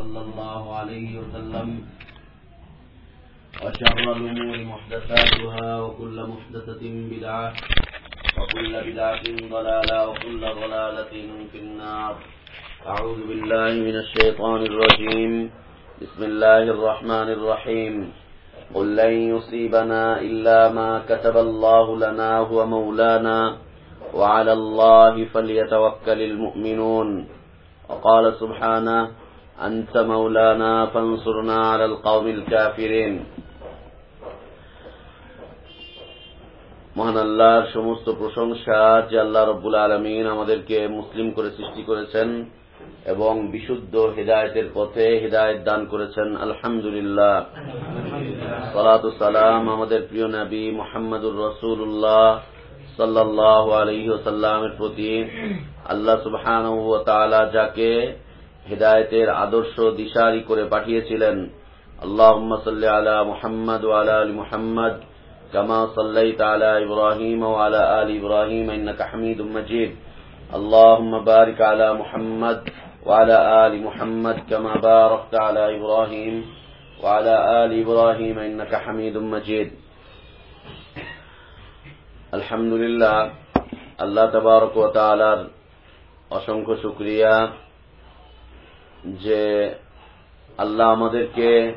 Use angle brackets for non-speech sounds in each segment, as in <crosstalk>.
صلى الله عليه وسلم وشر الأمور محدثاتها وكل محدثة بدعة وكل بدعة ضلالة وكل ضلالة في النار. أعوذ بالله من الشيطان الرجيم. بسم الله الرحمن الرحيم. قل لن يصيبنا إلا ما كتب الله لنا هو مولانا وعلى الله فليتوكل المؤمنون. وقال سبحانه أنت مولانا فانصرنا على القوم الكافرين মহান আল্লাহর সমস্ত প্রশংসা যে আল্লাহ রব্বুল আলমিন আমাদেরকে মুসলিম করে সৃষ্টি করেছেন এবং বিশুদ্ধ হৃদায়তের পথে হৃদায়ত দান করেছেন আলহামদুলিল্লাহ সালাত সালাম আমাদের প্রিয় নবী মোহাম্মদুর রসুল্লাহ সাল্লাহ আলহিসাল্লামের প্রতি আল্লাহ সুবহান যাকে হৃদায়তের আদর্শ দিশারি করে পাঠিয়েছিলেন আল্লাহ সাল্লি আলা মুহাম্মদ আলা আলী মুহাম্মদ كما صليت على إبراهيم وعلى آل إبراهيم إنك حميد مجيد اللهم بارك على محمد وعلى آل محمد كما باركت على إبراهيم وعلى آل إبراهيم إنك حميد مجيد الحمد لله আল্লাহ তবারক ও তালার অসংখ্য শুক্রিয়া যে আল্লাহ আমাদেরকে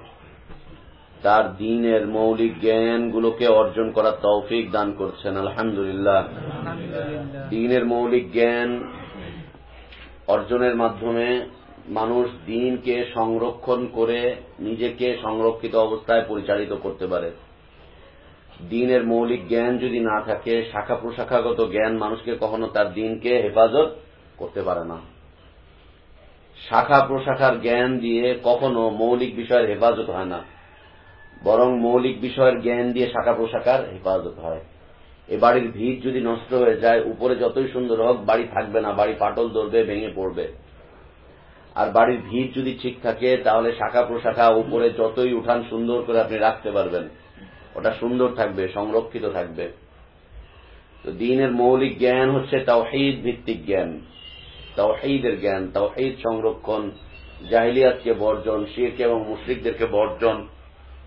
তার দিনের মৌলিক জ্ঞানগুলোকে অর্জন করার তৌফিক দান করছেন আলহামদুলিল্লাহ। দিনের মৌলিক জ্ঞান অর্জনের মাধ্যমে মানুষ দিনকে সংরক্ষণ করে নিজেকে সংরক্ষিত অবস্থায় পরিচালিত করতে পারে। দিনের মৌলিক জ্ঞান যদি না থাকে শাখা প্রশাখাগত জ্ঞান মানুষকে কখনো তার দিনকে হেফাজত করতে পারে না। শাখা প্রশাখার জ্ঞান দিয়ে কখনো মৌলিক বিষয়ের হেফাজত হয় না। বরং মৌলিক বিষয়ের জ্ঞান দিয়ে শাখা প্রশাখার হেফাজত হয়। এ বাড়ির ভিত যদি নষ্ট হয়ে যায়, উপরে যতই সুন্দর হোক, বাড়ি থাকবে না, বাড়ি পাটল ধরবে, ভেঙে পড়বে। আর বাড়ির ভিত যদি ঠিক থাকে, তাহলে শাখা প্রশাখা উপরে যতই উঠান সুন্দর করে আপনি রাখতে পারবেন। ওটা সুন্দর থাকবে, সংরক্ষিত থাকবে। তো দিনের মৌলিক জ্ঞান হচ্ছে তাওহিদ ভিত্তিক জ্ঞান। তাওহিদের জ্ঞান, তাওহিদ সংরক্ষণ, জাহিলিয়াতকে বর্জন, শিরকে এবং মুশ্রিকদেরকে বর্জন,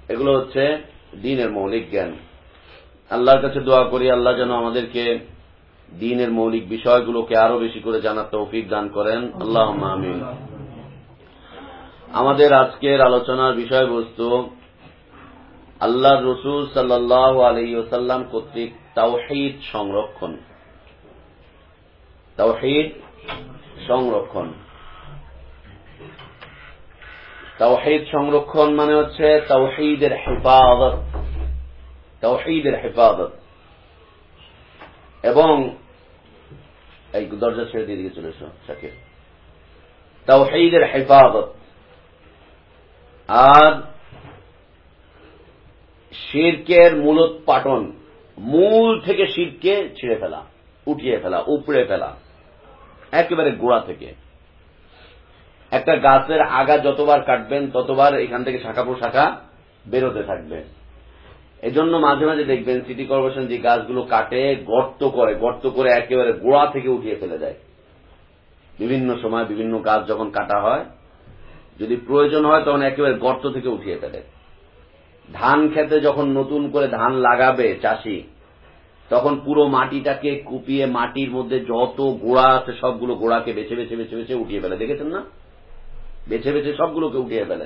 এগুলো হচ্ছে দিনের মৌলিক জ্ঞান। আল্লাহর কাছে দোয়া করি, আল্লাহ যেন আমাদেরকে দিনের মৌলিক বিষয়গুলোকে আরও বেশি করে জানার তৌফিক দান করেন। আল্লাহ আমিন। আমাদের আজকের আলোচনার বিষয়বস্তু আল্লাহ রসুল সাল্লাহ আলহিসাল্লাম কর্তৃক তাওহিদ সংরক্ষণ। তাওহিদ সংরক্ষণ। তাওহিদ সংরক্ষণ মানে হচ্ছে তাওহিদের হেফাজত। তাওহিদের হেফাজত। এবং, এই দরজা ছেড়ে দিয়ে দিকে চলে এসো শাকির তাওহিদের হেফাজত। আর শিরকের মূলোৎপাটন, মূল থেকে শিরকে ছিঁড়ে ফেলা, উঠিয়ে ফেলা, উপড়ে ফেলা। একেবারে গোড়া থেকে। একটা গাছের আগা যতবার কাটবেন, ততবার এখান থেকে শাখা প্রশাখা বেরোতে থাকবে। এজন্য মাঝে মাঝে দেখবেন সিটি কর্পোরেশন যে গাছগুলো কাটে, গর্ত করে গর্ত করে একেবারে গোড়া থেকে উঠিয়ে ফেলে দেয়। বিভিন্ন সময় বিভিন্ন গাছ যখন কাটা হয়, যদি প্রয়োজন হয় তখন একেবারে গর্ত থেকে উঠিয়ে ফেলে। ধান খেতে যখন নতুন করে ধান লাগাবে চাষি তখন পুরো মাটিটাকে কুপিয়ে মাটির মধ্যে যত গোড়া আছে সবগুলো গোড়াকে বেছে বেছে বেছে বেছে উঠিয়ে ফেলে। দেখেছেন না? বেছে বেছে সবগুলোকে উঠিয়ে ফেলে।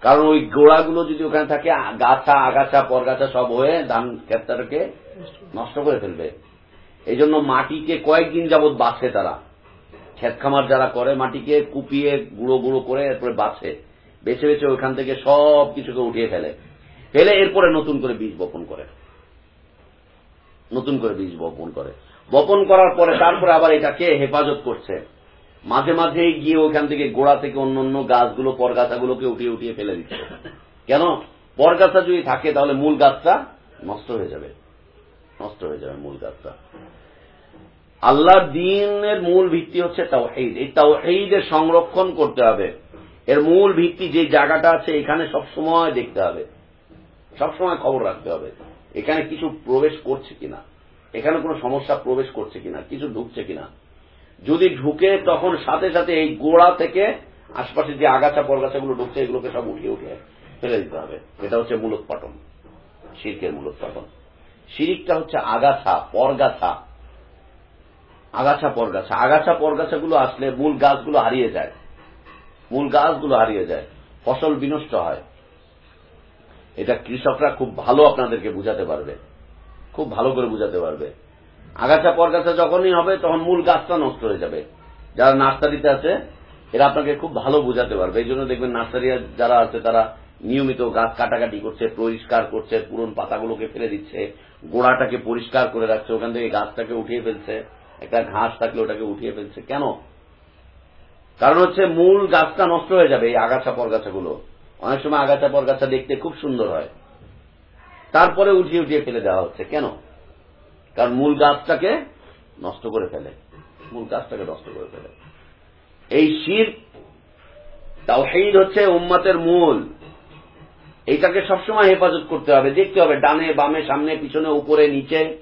কারণ ওই গোড়াগুলো যদি ওখানে থাকে, গাছা, আগাছা, পরগাছা সব হয়ে ধান ক্ষেতটাকে নষ্ট করে ফেলবে। এই জন্য মাটিকে কয়েকদিন যাবৎ বাছে তারা। ক্ষেত খামার যারা করে, মাটিকে কুপিয়ে গুঁড়ো গুঁড়ো করে এরপরে বাছে। বেছে বেছে ওইখান থেকে সব কিছুকে উঠিয়ে ফেলে। ফেলে এরপরে নতুন করে বীজ বপন করে। নতুন করে বীজ বপন করে। বপন করার পরে তারপরে আবার এটাকে হেফাজত করছে। মাঝে মাঝে গিয়ে ওখান থেকে গোড়া থেকে অন্য অন্য গাছগুলো, পরগাছাগুলোকে উঠিয়ে উঠিয়ে ফেলে দিচ্ছে। কেন? পরগাছা যদি থাকে তাহলে মূল গাছটা নষ্ট হয়ে যাবে। নষ্ট হয়ে যাবে মূল গাছটা। আল্লাহর দিনের মূল ভিত্তি হচ্ছে তাওহিদ। এই তাওহিদের সংরক্ষণ করতে হবে। এর মূল ভিত্তি যে জায়গাটা আছে, এখানে সবসময় দেখতে হবে। সবসময় খবর রাখতে হবে। এখানে কিছু প্রবেশ করছে কিনা? এখানে কোনো সমস্যা প্রবেশ করছে কিনা? কিছু ঢুকছে কিনা? যদি ঢুকে, তখন সাথে সাথে এই গোড়া থেকে আশপাশে যে আগাছা পরগাছাগুলো ঢুকছে, এগুলোকে সব উঠিয়ে উঠে ফেলে দিতে হবে। এটা হচ্ছে মূলোৎপাটন শিরকের মূলোৎপাটন শিরিকটা হচ্ছে আগাছা, পরগাছা। আগাছা পরগাছা। আগাছা, পরগাছাগুলো আসলে মূল গাছগুলো হারিয়ে যায়। মূল গাছগুলো হারিয়ে যায়। ফসল বিনষ্ট হয়। এটা কৃষকরা খুব ভালো আপনাদেরকে বুঝাতে পারবে। খুব ভালো করে বুঝাতে পারবে। আগাছা পরগাছা যখনই হবে, তখন মূল গাছটা নষ্ট হয়ে যাবে। যারা নার্সারিতে আছে, এরা আপনাকে খুব ভালো বুঝাতে পারবে। এই জন্য দেখবেন নার্সারি যারা আছে, তারা নিয়মিত গাছ কাটাকাটি করছে, পরিষ্কার করছে, পুরন পাতাগুলোকে ফেলে দিচ্ছে, গোড়াটাকে পরিষ্কার করে রাখছে, ওখান থেকে গাছটাকে উঠিয়ে ফেলছে, একটা ঘাস থাকলে ওটাকে উঠিয়ে ফেলছে। কেন? কারণ হচ্ছে মূল গাছটা নষ্ট হয়ে যাবে এই আগাছা পরগাছাগুলো। অনেক সময় আগাছা পরগাছা দেখতে খুব সুন্দর হয়। তারপরে উঠিয়ে উঠিয়ে ফেলে দেওয়া হচ্ছে। কেন? কারণ মূল গাছটাকে নষ্ট করে ফেলে। মূল গাছটাকে নষ্ট করে ফেলে। এই শির তাওহীদ হচ্ছে উম্মতের মূল। এইটাকে সবসময় হেফাজত করতে হবে। দেখতে হবে ডানে, বামে, সামনে, পিছনে, উপরে, নিচে।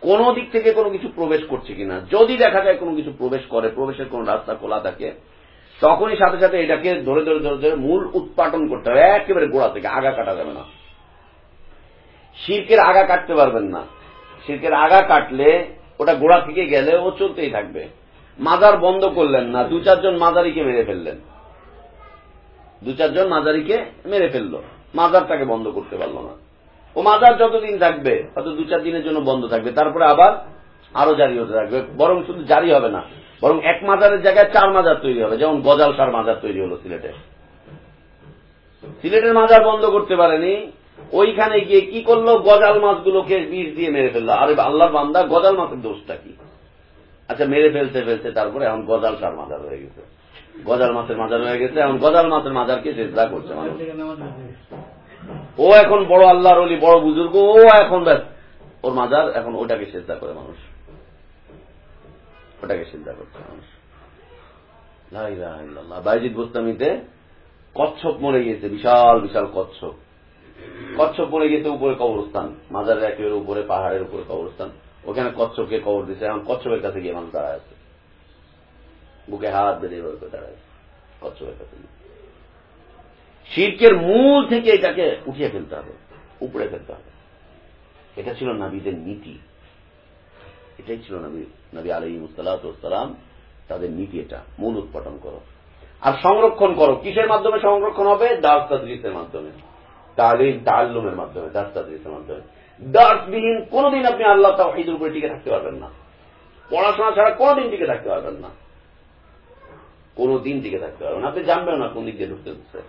কোন দিক থেকে কোনো কিছু প্রবেশ করছে কিনা। যদি দেখা যায় কোনো কিছু প্রবেশ করে, প্রবেশের কোন রাস্তা খোলা থাকে তখনই সাথে সাথে এটাকে ধরে ধরে ধরে ধরে মূল উৎপাটন করতে হবে। একেবারে গোড়া থেকে আগা কাটা যাবে না। শির্কের আগা কাটতে পারবেন না। শির্কের আগা কাটলে ওটা গোড়া থেকে গেলে ও চলতেই থাকবে। মাজার বন্ধ করলেন না, দু চারজন মাজারিকে মেরে ফেললেন। দু চারজন মাজারিকে মেরে ফেলল। মাজারটাকে বন্ধ করতে পারল না। ও মাজার যতদিন থাকবে, হয়তো দু চার দিনের জন্য বন্ধ থাকবে। তারপরে আবার আরও জারি হতে থাকবে। বরং শুধু জারি হবে না, বরং এক মাজারের জায়গায় চার মাজার তৈরি হবে, যেমন গজাল সার মাজার তৈরি হলো সিলেটে। সিলেটের মাজার বন্ধ করতে পারেনি, ওইখানে গিয়ে কি করল? গজাল মাছগুলোকে বিষ দিয়ে মেরে ফেলল। আরে আল্লাহর বান্দা, গজাল মাছের দোষটা কি? আচ্ছা মেরে ফেলতে ফেলতে তারপরে এখন গজাল সার মাজার হয়ে গেছে। গজাল মাছের মাজার হয়ে গেছে, এখন গজাল মাছের মাজারকে চেষ্টা করছে মানুষ। ও এখন বড় আল্লাহর অলি বড় বুজুর্গ, ও এখন ব্যাস, ওর মাজার এখন ওটাকে চেষ্টা করে মানুষ। ওটাকে চিন্তা করছে মানুষ। বাইজিদ গোস্তামিতে কচ্ছপ মরে গিয়েছে, বিশাল বিশাল কচ্ছপ। কচ্ছপ মরে গিয়েছে উপরে কবরস্থান, মাজারের একেবারে উপরে, পাহাড়ের উপরে কবরস্থান। ওখানে কচ্ছপকে কবর দিচ্ছে এখন কচ্ছপের কাছে গিয়ে মানুষ দাঁড়ায় আছে। বুকে হাত বেঁধে এভাবে দাঁড়ায় কচ্ছপের কাছে শির্কের মূল থেকে এটাকে উঠিয়ে ফেলতে হবে উপরে ফেলতে হবে। এটা ছিল নাবিদের নীতি। এটাই ছিল নবী নবী আলী মুসাল্লাম তাদের নীতি এটা, মূল উৎপাদন করো। আর সংরক্ষণ করো। কিসের মাধ্যমে সংরক্ষণ হবে? দাস মাধ্যমে। তালিম তাল্লুমের মাধ্যমে, দাস মাধ্যমে। দাসবিহীন কোনদিন আপনি আল্লাহ তাহিদের উপরে টিকে থাকতে পারবেন না। পড়াশোনা ছাড়া কোনদিন টিকে থাকতে পারবেন না। কোনদিন টিকে থাকতে পারবেন আপনি জানবেন না কোন দিক দিয়ে ঢুকতে হচ্ছে।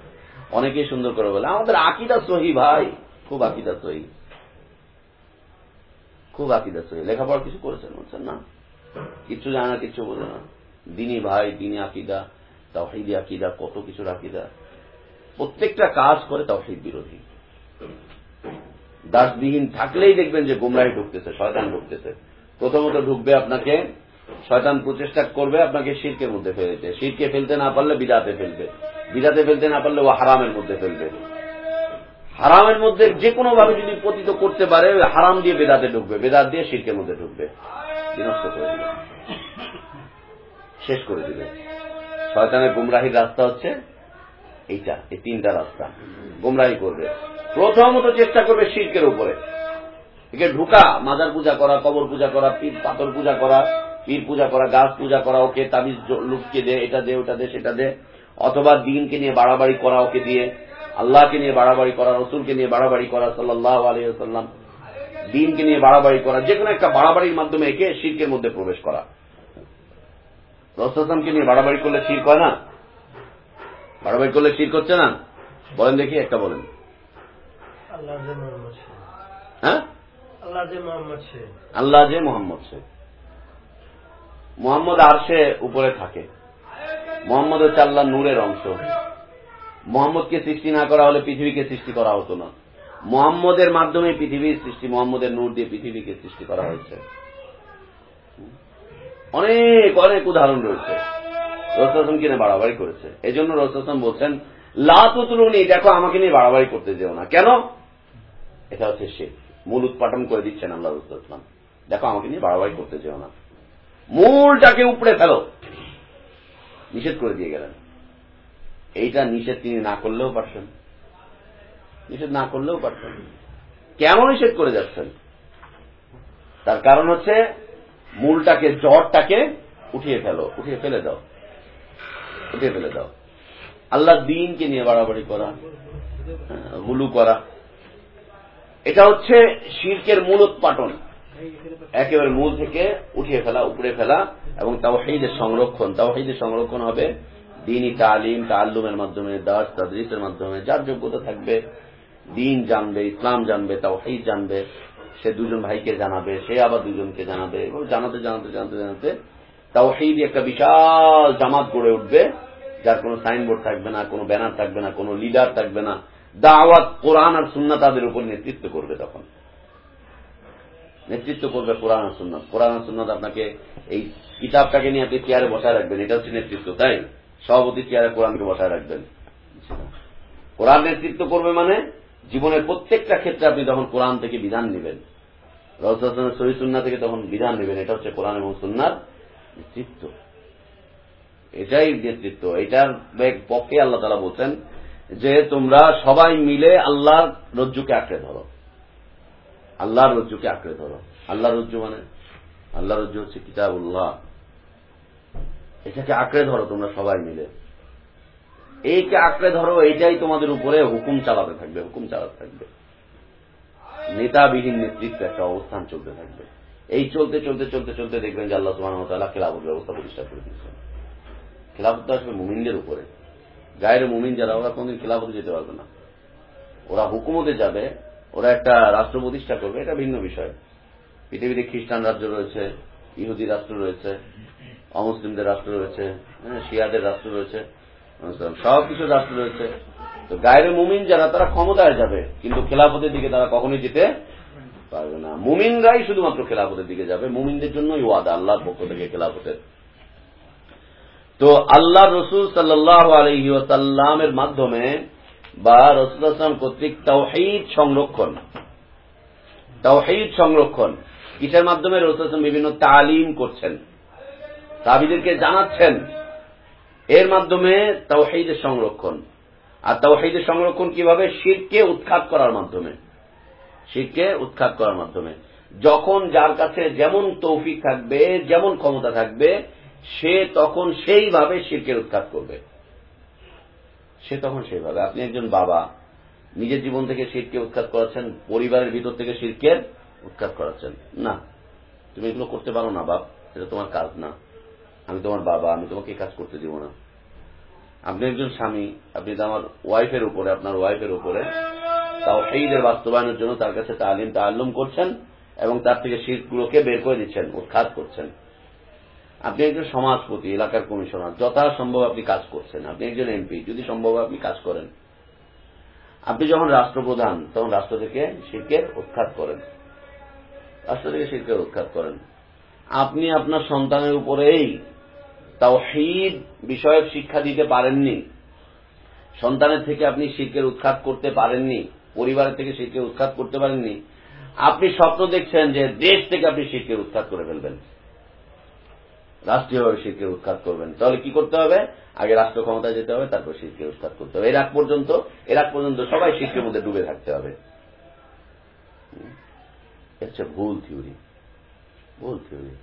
অনেকেই সুন্দর করে বলে, আমাদের আকিদা সহি ভাই। খুব আকিদা সহি। খুব আকিদা সহি। লেখাপড়া কিছু করেছেন, বলছেন না। কিচ্ছু জানে না কিচ্ছু বোঝে না। দিনী ভাই, দিনী আকিদা, তাওহিদি আকিদা, কত কিছুর আকিদা। প্রত্যেকটা কাজ করে তাওহিদ বিরোধী। দাসবিহীন থাকলেই দেখবেন যে গুমরাহি ঢুকতেছে, শয়তান ঢুকতেছে। প্রথমত ঢুকবে আপনাকে, শয়তান প্রচেষ্টা করবে আপনাকে শিরকের মধ্যে ফেলতে শিরকে ফেলতে না পারলে বিদাতে ফেলবে। বিদাতে ফেলতে না পারলে ও হারামের মধ্যে ফেলবে। হারামের মধ্যে যে কোনো ভাবে যদি পতিত করতে পারে হারাম দিয়ে বেদাতে ঢুকবে, বেদাত দিয়ে শিরকের মধ্যে ঢুকবে। বিনষ্ট করে দিবে শেষ করে দিবে শয়তানের গুমরাহির রাস্তা হচ্ছে এইটা, এই তিনটা রাস্তা। গুমরাহি করবে। প্রথমত চেষ্টা করবে শিল্পের উপরে। একে ঢুকা, মাজার পূজা করা, কবর পূজা করা, পীর, পাথর পূজা করা, পীর পূজা করা, গাছ পূজা করা, ওকে তাবিজ লুককে দে, এটা দে, ওটা দে, সেটা দে। অথবা দিনকে নিয়ে বাড়াবাড়ি করা ওকে দিয়ে, আল্লাহকে নিয়ে বাড়াবাড়ি করা, রসুলকে নিয়ে বাড়াবাড়ি করা সাল্লাহ আলিয়াল্লাম দিনকে নিয়ে বাড়াবাড়ি করা যে কোনো একটা বাড়াবাড়ির মাধ্যমে একে শির্কের মধ্যে প্রবেশ করা। রসুলামকে নিয়ে বাড়াবাড়ি করলে শির হয় না? বাড়াবাড়ি করলে শির করছে না? বলেন দেখি একটা বলেন। হ্যাঁ? আল্লাহ যে মোহাম্মদ সে। মোহাম্মদ আর সে উপরে থাকে। মোহাম্মদ হচ্ছে আল্লাহ নূরের অংশ। মোহাম্মদকে সৃষ্টি না করা হলে পৃথিবীকে সৃষ্টি করা হতো না। মোহাম্মদের মাধ্যমে পৃথিবীর সৃষ্টি, মোহাম্মদের নূর দিয়ে পৃথিবীকে সৃষ্টি করা হয়েছে। অনেক অনেক উদাহরণ রয়েছে। রসুলাম কিনে বাড়াবাড়ি করেছে। এই জন্য রসুলাম বলছেন লাতুলুনি দেখো, আমাকে নিয়ে বাড়াবাড়ি করতে যেও না। কেন? এটা হচ্ছে সে মূল উৎপাদন করে দিচ্ছেন আল্লাহ রসুলাম দেখো, আমাকে নিয়ে বাড়াবাড়ি করতে যেও না। মূলটাকে উপড়ে ফেলো। নিষেধ করে দিয়ে গেলেন। এইটা নিষেধ তিনি না করলেও পারছেন। নিষেধ না করলেও পারছেন। কেন নিষেধ করে যাচ্ছেন? তার কারণ হচ্ছে, মূলটাকে জ্বরটাকে উঠিয়ে ফেলো, উঠিয়ে ফেলে দাও। উঠিয়ে ফেলে দাও। আল্লাহ দিনকে নিয়ে বাড়াবাড়ি করা, গুলু করা। এটা হচ্ছে শির্কের মূল উৎপাটন। একেবারে মূল থেকে উঠিয়ে ফেলা উপরে ফেলা এবং তাওহিদের সংরক্ষণ। তাওহিদের সংরক্ষণ হবে দিনই তালিম তাল্লুমের মাধ্যমে দাস তাদরিসের মাধ্যমে, যার যোগ্যতা থাকবে দিন জানবে, ইসলাম জানবে, তাওহিদ জানবে, সে দুজন ভাইকে জানাবে, সে আবার দুজনকে জানাবে জানাতে জানাতে জানাতে জানাতে তাওহিদ একটা বিশাল জামাত গড়ে উঠবে, যার কোনো সাইনবোর্ড থাকবে না, কোনো ব্যানার থাকবে না, কোনো লিডার থাকবে না। দাওয়াত, কোরআন আর সুন্না তাদের উপর নেতৃত্ব করবে তখন। নেতৃত্ব করবে কোরআন আর সুন্নাত। কোরআন আর সুন্নাত আপনাকে এই কিতাবটাকে নিয়ে আপনি চেয়ারে বসায় রাখবেন, এটা হচ্ছে নেতৃত্ব, তাই? সভাপতি চেয়ারে কোরআনকে বসায় রাখবেন। কোরআন নেতৃত্ব করবে মানে জীবনের প্রত্যেকটা ক্ষেত্রে আপনি তখন কোরআন থেকে বিধান নেবেন। রসুলের সহি সুন্না থেকে তখন বিধান নেবেন। এটা হচ্ছে কোরআন এবং সুন্নার নেতৃত্ব। এটাই নেতৃত্ব। এটার পক্ষে আল্লাহ তালা বলছেন যে তোমরা সবাই মিলে আল্লাহর রজ্জুকে আঁকড়ে ধরো। আল্লাহর রজ্জুকে আঁকড়ে ধরো। আল্লাহ রজ্জু মানে? আল্লাহ রজ্জু হচ্ছে কিতাবুল্লাহ। এটাকে আঁকড়ে ধরো তোমরা সবাই মিলে। এইকে আঁকড়ে ধরো, এইটাই তোমাদের উপরে হুকুম চালাতে থাকবে, হুকুম চালাতে থাকবে। নেতাবিহীন নেতৃত্ব একটা অবস্থান চলতে থাকবে। এই চলতে চলতে চলতে চলতে দেখবেন যে আল্লাহ সুবাহ খেলাফত ব্যবস্থা প্রতিষ্ঠা করে দিয়েছেন। খেলাফত আসবে মুমিনদের উপরে। গায়ের মুমিন যারা, ওরা কোনদিন খেলাফতে যেতে পারবে না। ওরা হুকুমতে যাবে, ওরা একটা রাষ্ট্র প্রতিষ্ঠা করবে, এটা ভিন্ন বিষয়। পৃথিবীতে খ্রিস্টান রাজ্য রয়েছে, ইহুদি রাষ্ট্র রয়েছে, অমুসলিমদের রাষ্ট্র রয়েছে শিয়াদের রাষ্ট্র রয়েছে। সব কিছু রাষ্ট্র রয়েছে। তো গায়ের মুমিন যারা, তারা ক্ষমতায় যাবে, কিন্তু খেলাফতের দিকে তারা কখনোই যেতে পারবে না। মুমিনরাই শুধুমাত্র খেলাফতের দিকে যাবে, মুমিনদের জন্যই ওয়াদা, আল্লাহর পক্ষ থেকে খেলাফতের। তো আল্লাহ রসুল সাল্লাহ আলহি ওসাল্লামের মাধ্যমে বা রসুল আসলাম কর্তৃক তাওহিদ সংরক্ষণ তাওহিদ সংরক্ষণ, কিসের মাধ্যমে রসুল আসলাম বিভিন্ন তালিম করছেন তাবিদেরকে জানাচ্ছেন এর মাধ্যমে তাওহিদের সংরক্ষণ। আর তাওহিদের সংরক্ষণ কীভাবে? শিরকে উৎখাত করার মাধ্যমে। শিরকে উৎখাত করার মাধ্যমে। যখন যার কাছে যেমন তৌফিক থাকবে, যেমন ক্ষমতা থাকবে, সে তখন সেইভাবে শিরকের উৎখাত করবে। সে তখন সেইভাবে। আপনি একজন বাবা, নিজের জীবন থেকে শিরকে উৎখাত করাচ্ছেন, পরিবারের ভিতর থেকে শিরকের উৎখাত করাচ্ছেন। না, তুমি এগুলো করতে পারো না বাপ, এটা তোমার কাজ না। আমি তোমার বাবা, আমি তোমাকে কাজ করতে দিব না। আপনি একজন স্বামী, আপনি তো আমার ওয়াইফের উপরে, আপনার ওয়াইফের উপরে। তাও সেইদের বাস্তবায়নের জন্য তার কাছে তালিম তাল্লুম করছেন এবং তার থেকে শীতগুলোকে বের করে দিচ্ছেন, উৎখাত করছেন। আপনি একজন সমাজপতি, এলাকার কমিশনার, যথাসম্ভব আপনি কাজ করছেন। আপনি একজন এমপি, যদি সম্ভব আপনি কাজ করেন। আপনি যখন রাষ্ট্রপ্রধান, তখন রাষ্ট্র থেকে শিল্পের উৎখাত করেন। রাষ্ট্র থেকে শিল্পের উৎখাত করেন। আপনি আপনার সন্তানের উপরেই তাওহিদ বিষয়ক শিক্ষা দিতে পারেননি। সন্তানের থেকে আপনি শিল্পের উৎখাত করতে পারেননি। পরিবারের থেকে শিল্পের উৎখাত করতে পারেননি। আপনি স্বপ্ন দেখছেন যে দেশ থেকে আপনি শিল্পের উৎখাত করে ফেলবেন। রাষ্ট্রীয়ভাবে শিল্পের উৎখাত করবেন। তাহলে কি করতে হবে? আগে রাষ্ট্র ক্ষমতায় যেতে হবে, তারপর শিল্পের উৎখাত করতে হবে। এর আগ পর্যন্ত, এর আগ পর্যন্ত সবাই শিল্পের মধ্যে ডুবে থাকতে হবে। ভুল থিওরি। ভুল থিওরি।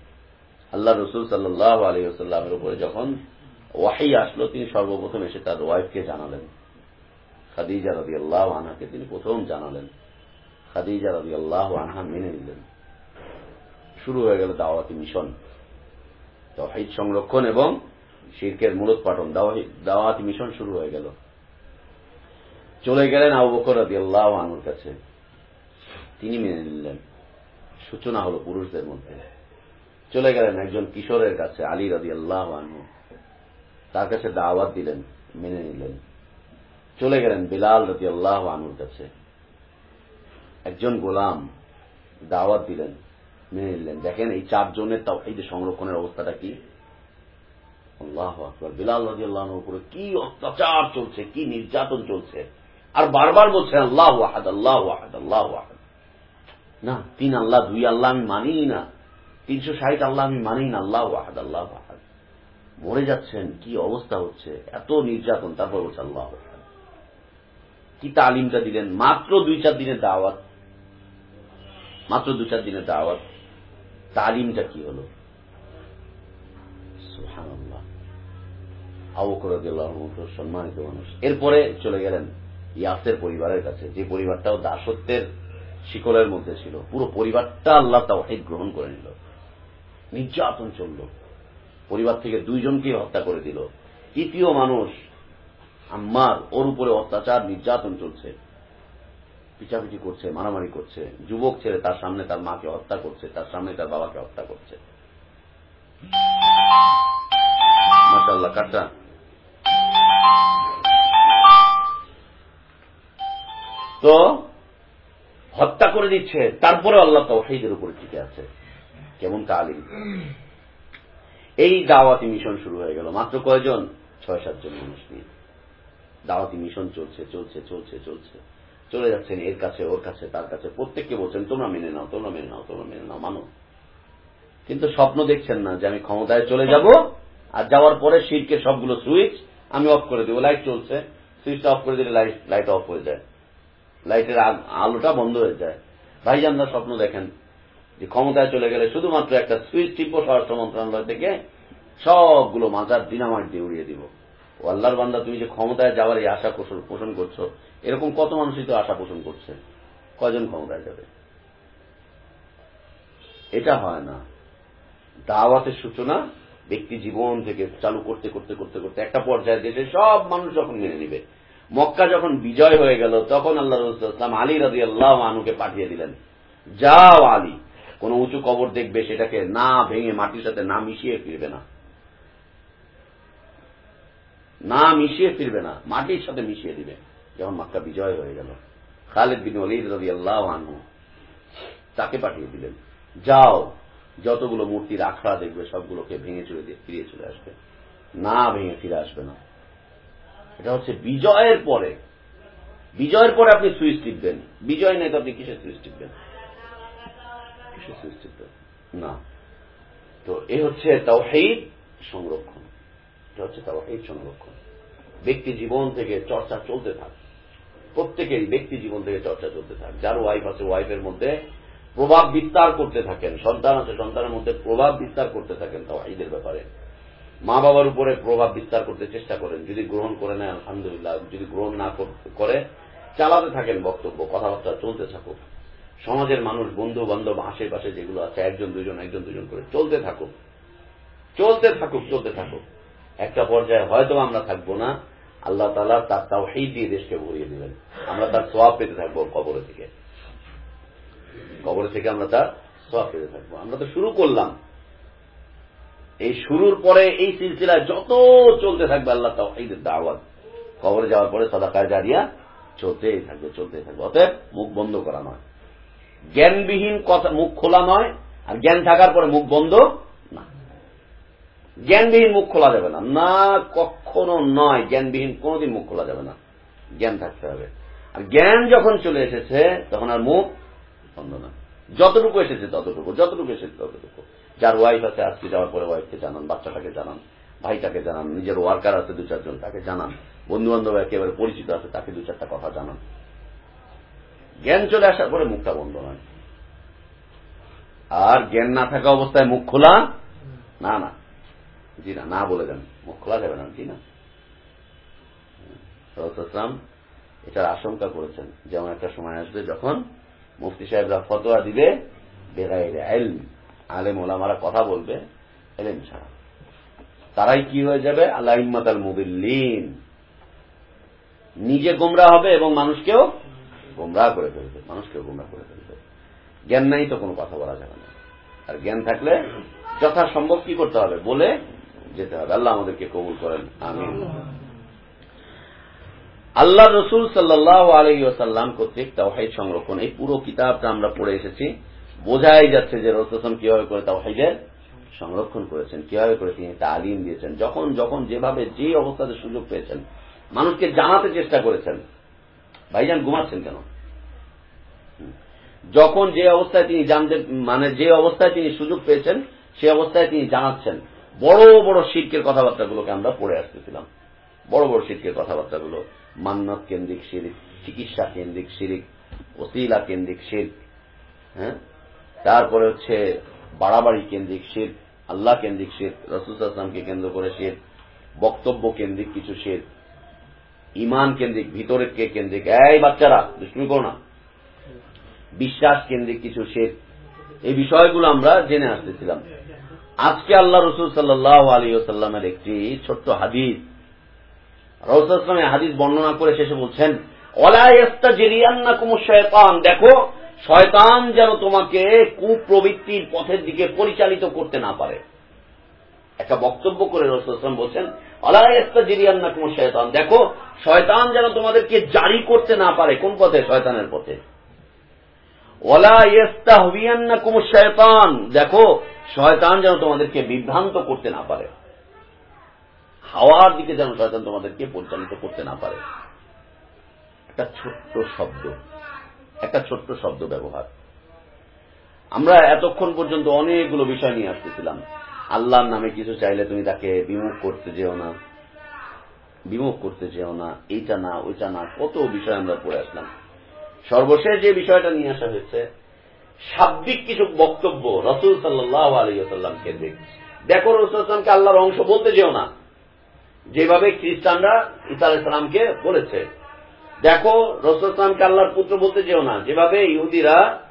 আল্লাহ রসুল সাল্লাহ আলী আসাল্লামের উপরে যখন ওয়াহি আসলো, তিনি সর্বপ্রথম এসে তার ওয়াইফকে জানালেন। খাদিজা রবি আল্লাহ আনহাকে তিনি প্রথম জানালেন। খাদিজা রবি আল্লাহ আনহা মেনে নিলেন। শুরু হয়ে গেল দাওয়াতি মিশন। তহিদ সংরক্ষণ এবং শির্কের মূলোৎপাটন দাওয়াতি মিশন শুরু হয়ে গেল। চলে গেলেন আবু বকর রবি আল্লাহ আনুর কাছে। তিনি মেনে নিলেন। সূচনা হল পুরুষদের মধ্যে। চলে গেলেন একজন কিশোরের কাছে, আলী রবি আল্লাহ তার কাছে দাওয়াত দিলেন, মেনে নিলেন। চলে গেলেন বিলাল রবি আল্লাহ আনুর কাছে। একজন গোলাম দাওয়াত দিলেন, মেনে নিলেন। দেখেন এই চারজনের তাও এই যে সংরক্ষণের অবস্থাটা কি? আল্লাহ আকবর। বিলাল রাজি আল্লাহর উপরে কি অত্যাচার চলছে, কি নির্যাতন চলছে। আর বারবার বলছেন, আল্লাহ ওয়াহাদ আল্লাহ ওয়াহাদ আল্লাহ ওয়াহাদ না, তিন আল্লাহ, দুই আল্লাহ, আমি মানি না। তিনশো ষাট আল্লাহ আমি মানি না, আল্লাহ ওয়াহাদ আল্লাহ ওয়াহাদ মরে যাচ্ছেন, কি অবস্থা হচ্ছে? এত নির্যাতন, তারপর বলছে আল্লাহ কি তালিমটা দিলেন? মাত্র দুই চার দিনের দাওয়াত। মাত্র দু চার দিনের দাওয়াত। তালিমটা কি হল? সম্মানিত মানুষ। এরপরে চলে গেলেন ইয়াসের পরিবারের কাছে। যে পরিবারটাও দাসত্বের শিকলের মধ্যে ছিল। পুরো পরিবারটা আল্লাহ তাওহিদ গ্রহণ করে নিল। নির্যাতন চলল। পরিবার থেকে দুইজনকে হত্যা করে দিল। তৃতীয় মানুষ আম্মার, ওর উপরে অত্যাচার, নির্যাতন চলছে। পিচাপিচি করছে, মারামারি করছে। যুবক ছেলে তার সামনে তার মাকে হত্যা করছে, তার সামনে তার বাবাকে হত্যা করছে। তো, হত্যা করে দিচ্ছে। তারপরে আল্লাহ তৌহিদের উপরে টিকে আছে। কেমন তালিম? এই দাওয়াতি মিশন শুরু হয়ে গেল। মাত্র কয়জন? ছয় সাতজন মানুষ নিয়ে। দাওয়াতি মিশন চলছে চলছে চলছে চলছে। চলে যাচ্ছেন এর কাছে, ওর কাছে, তার কাছে। প্রত্যেককে বলছেন, তোমরা মেনে নাও, তোমরা মেনে নাও, তোমরা মেনে নাও, মানো। কিন্তু স্বপ্ন দেখছেন না যে আমি ক্ষমতায় চলে যাব আর যাওয়ার পরে শীতকে সবগুলো সুইচ আমি অফ করে দেবো। লাইট চলছে। সুইচটা অফ করে দিলে লাইট লাইট অফ হয়ে যায়। লাইটের আলোটা বন্ধ হয়ে যায়। ভাইজানরা স্বপ্ন দেখেন যে ক্ষমতায় চলে গেলে শুধুমাত্র একটা সুইচ টিপো স্বরাষ্ট্র মন্ত্রণালয় থেকে সবগুলো মাজার দিনামাইট দিয়ে উড়িয়ে দিব। ও আল্লাহর বান্দা, তুমি যে ক্ষমতায় যাওয়ার এই আশা পোষণ করছ, এরকম কত মানুষই তো আশা পোষণ করছে? কয়জন ক্ষমতায় যাবে? এটা হয় না। দাওয়াতের সূচনা ব্যক্তি জীবন থেকে চালু করতে করতে করতে করতে একটা পর্যায়ে দেশে সব মানুষ যখন মেনে নিবে, মক্কা যখন বিজয় হয়ে গেল, তখন আল্লাহ রসুলাম আলী রাজি আল্লাহ আনুকে পাঠিয়ে দিলেন। যাও আলী কোন উঁচু কবর দেখবে, সেটাকে না ভেঙে মাটির সাথে না মিশিয়ে ফিরবে না। না মিশিয়ে ফিরবে না, মাটির সাথে মিশিয়ে দিবে। যখন মাক্কা বিজয় হয়ে গেল। খালেদ বিন অলিদ রবি আল্লাহ আনহু তাকে পাঠিয়ে দিলেন। যাও, যতগুলো মূর্তির আখড়া দেখবে, সবগুলোকে ভেঙে চলে দিয়ে ফিরিয়ে চলে আসবে। না ভেঙে ফিরে আসবে না। এটা হচ্ছে বিজয়ের পরে। বিজয়ের পরে আপনি সুইচ টিপবেন। বিজয় নেই তো আপনি কিসের সুইচ টিপবেন? সুইচ না। তো এ হচ্ছে তাওহিদ সংরক্ষণ। এটা হচ্ছে তাওহিদ সংরক্ষণ। ব্যক্তি জীবন থেকে চর্চা চলতে থাক। প্রত্যেকেরই ব্যক্তি জীবন থেকে চর্চা চলতে থাক। যার ওয়াইফ আছে ওয়াইফের মধ্যে প্রভাব বিস্তার করতে থাকেন। সন্তান আছে, সন্তানের মধ্যে প্রভাব বিস্তার করতে থাকেন তাওহিদের ব্যাপারে। মা বাবার উপরে প্রভাব বিস্তার করতে চেষ্টা করেন। যদি গ্রহণ করে নেয় আলহামদুলিল্লাহ। যদি গ্রহণ না করে, চালাতে থাকেন বক্তব্য, কথাবার্তা চলতে থাকুক। সমাজের মানুষ বন্ধু বান্ধব আশেপাশে যেগুলো আছে, একজন দুজন একজন দুজন করে চলতে থাকুক। চলতে থাকুক চলতে থাকুক। একটা পর্যায়ে হয়তো আমরা থাকব না, আল্লাহ তালা তার তাও সেই দিয়ে দেশকে ভরিয়ে দিবেন। আমরা তার সোয়াব পেতে থাকব কবরে থেকে কবরে থেকে আমরা তার সোয়াব পেতে থাকব। আমরা তো শুরু করলাম। এই শুরুর পরে এই সিলসিলায় যত চলতে থাকবে আল্লাহ তাওহিদের দাওয়াত। কবরে যাওয়ার পরে সদাকায় জারিয়া চলতেই থাকবে চলতেই থাকবে। অতএব মুখ বন্ধ করা নয়। জ্ঞানবিহীন কথা, মুখ খোলা নয় আর জ্ঞান থাকার পরে মুখ বন্ধ না। জ্ঞানবিহীন মুখ খোলা যাবে না। না, কখনো নয়, জ্ঞানবিহীন কোনোদিন মুখ খোলা যাবে না। জ্ঞান থাকতে হবে। আর জ্ঞান যখন চলে এসেছে, তখন আর মুখ বন্ধ না। যতটুকু এসেছে, ততটুকু, যতটুকু এসেছে, ততটুকু। যার ওয়াইফ আছে, আজকে যাওয়ার পরে ওয়াইফকে জানান, বাচ্চাটাকে জানান, ভাইটাকে জানান, নিজের ওয়ার্কার আছে দু চারজন তাকে জানান বন্ধু বান্ধব একেবারে পরিচিত আছে, তাকে দু চারটা কথা জানান। জ্ঞান চলে আসার পরে মুখটা বন্ধ নয় আর জ্ঞান না থাকা অবস্থায় মুখ খোলা? না না। জি না না বলে দেন। মুখ খোলা যাবে না জি না। সরসাম এটার আশঙ্কা করেছেন যেমন একটা সময় আসবে যখন মুফতি সাহেবরা ফতোয়া দিবে বেগাইরে এলম আলেম ওলামারা কথা বলবে এলেম ছাড়া। তারাই কি হয়ে যাবে? আল্লাহ ইম্মাত আল মুবিল্লিন। নিজে গোমরা হবে এবং মানুষকেও গোমরা করে ফেলবে মানুষকেও গোমরা করে ফেলবে। জ্ঞান নাই তো কোনো কথা বলা যাবে না। আর জ্ঞান থাকলে যথাসম্ভব কি করতে হবে? বলে যেতে হবে। আল্লাহ আমাদেরকে কবুল করেন। আমি আল্লাহ রসুল সাল্লাহ আলী ওসাল্লাম কর্তৃক তাওহাইদ সংরক্ষণ, এই পুরো কিতাবটা আমরা পড়ে এসেছি। বোঝাই যাচ্ছে যে রসুল কীভাবে করে তাওহাইদের সংরক্ষণ করেছেন, কীভাবে করে তিনি তালিম দিয়েছেন। যখন যখন যেভাবে যে অবস্থাতে সুযোগ পেয়েছেন, মানুষকে জানাতে চেষ্টা করেছেন ভাইজান ঘুমাচ্ছেন কেন? যখন যে অবস্থায় তিনি জানতে মানে যে অবস্থায় তিনি সুযোগ পেয়েছেন, সে অবস্থায় তিনি জানাচ্ছেন। বড় বড় শিল্পের কথাবার্তাগুলোকে আমরা পড়ে আসতেছিলাম। বড় বড় শিল্পের কথাবার্তাগুলো। মান্নত কেন্দ্রিক শিরিক চিকিৎসা কেন্দ্রিক শিরিক ওসিলা কেন্দ্রিক শিল্প হ্যাঁ? তারপরে হচ্ছে বাড়াবাড়ি কেন্দ্রিক শিল্প আল্লাহ কেন্দ্রিক শিল্প রসুলামকে কেন্দ্র করে শিল্প বক্তব্য কেন্দ্রিক কিছু শিল্প ইমান কেন্দ্রিক, ভিতরের কে কেন্দ্রিক? এই বাচ্চারা, দুষ্টুমি করো না। বিশ্বাস কেন্দ্রিক কিছু শিল্প এই বিষয়গুলো আমরা জেনে আসতেছিলাম। আজকে আল্লাহ রসুল সাল্লাহ আলী সাল্লামের একটি ছোট্ট হাদিস। রসুলামের হাদিস বর্ণনা করে শেষে বলছেন দেখো, শয়তান যেন তোমাকে কুপ্রবৃত্তির পথের দিকে পরিচালিত করতে না পারে। একটা বক্তব্য করে রসুলাম বলছেন অলায়স্তা জেরিয়ান্না কুমু শয়তান। দেখো, শয়তান যেন তোমাদেরকে জারি করতে না পারে, কোন পথে? শয়তানের পথে। ওলা ইয়েস্তা হবিয়ান্না কুমু শয়তান। দেখো, শয়তান যেন তোমাদেরকে বিভ্রান্ত করতে না পারে। হাওয়ার দিকে যেন শয়তান তোমাদেরকে পরিচালিত করতে না পারে। একটা ছোট্ট শব্দ, একটা ছোট্ট শব্দ ব্যবহার। আমরা এতক্ষণ পর্যন্ত অনেকগুলো বিষয় নিয়ে আসতেছিলাম। আল্লাহর নামে কিছু চাইলে তুমি তাকে বিমুখ করতে যেও না। বিমুখ করতে যেও না। এইটা না, ওইটা না। কত বিষয় আমরা পড়ে আসলাম। সর্বশেষ যে বিষয়টা নিয়ে আসা হয়েছে, শাব্দিক কিছু বক্তব্য রসুল সাল্লাহ আলিয়াল্লামকে দেখ। রসুলামকে আল্লাহর অংশ বলতে যেও না। যেভাবে খ্রিস্টানরা ইসা আলাইসালামকে বলেছে। দেখো রসুলামকে আল্লাহর পুত্র বলতে যেও না। যেভাবে ইহুদিরা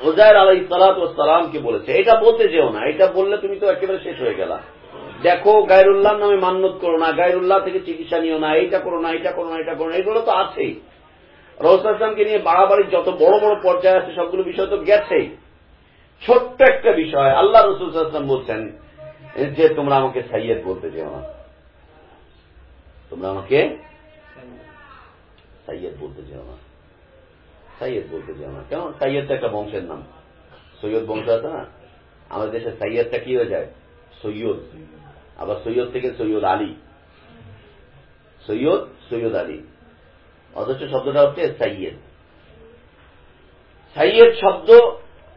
ওজায়ের আলাই সালাতামকে বলেছে, এটা বলতে যেও না, এটা বললে তুমি তো একেবারে শেষ হয়ে গেলা। দেখো, গায়রুল্লাহ নামে মান্যত করো না, গায়রুল্লাহ থেকে চিকিৎসা নিও না, এইটা করো না এটা করো না এটা করো না, এগুলো তো আছেই। রহসামকে নিয়ে বাড়াবাড়ির যত বড় বড় পর্যায়ে আছে, সবগুলো বিষয় তো গেছেই। ছোট্ট একটা বিষয়, আল্লাহ রসুল রসুলাম বলছেন যে তোমরা আমাকে সাইয়েদ বলতে যেও না। তোমরা আমাকে সাইয়েদ বলতে যেও না। সাইয়েদ বলতে যেও না কেন সাইয়েদটা একটা বংশের নাম। সৈয়দ বংশ আছে না? আমাদের দেশে সাইয়েদটা কি হয়ে যায়? সৈয়দ। আবার সৈয়দ থেকে সৈয়দ আলী। সৈয়দ সৈয়দ আলী। অথচ শব্দটা হচ্ছে সাইয়েদ সাইয়েদ শব্দ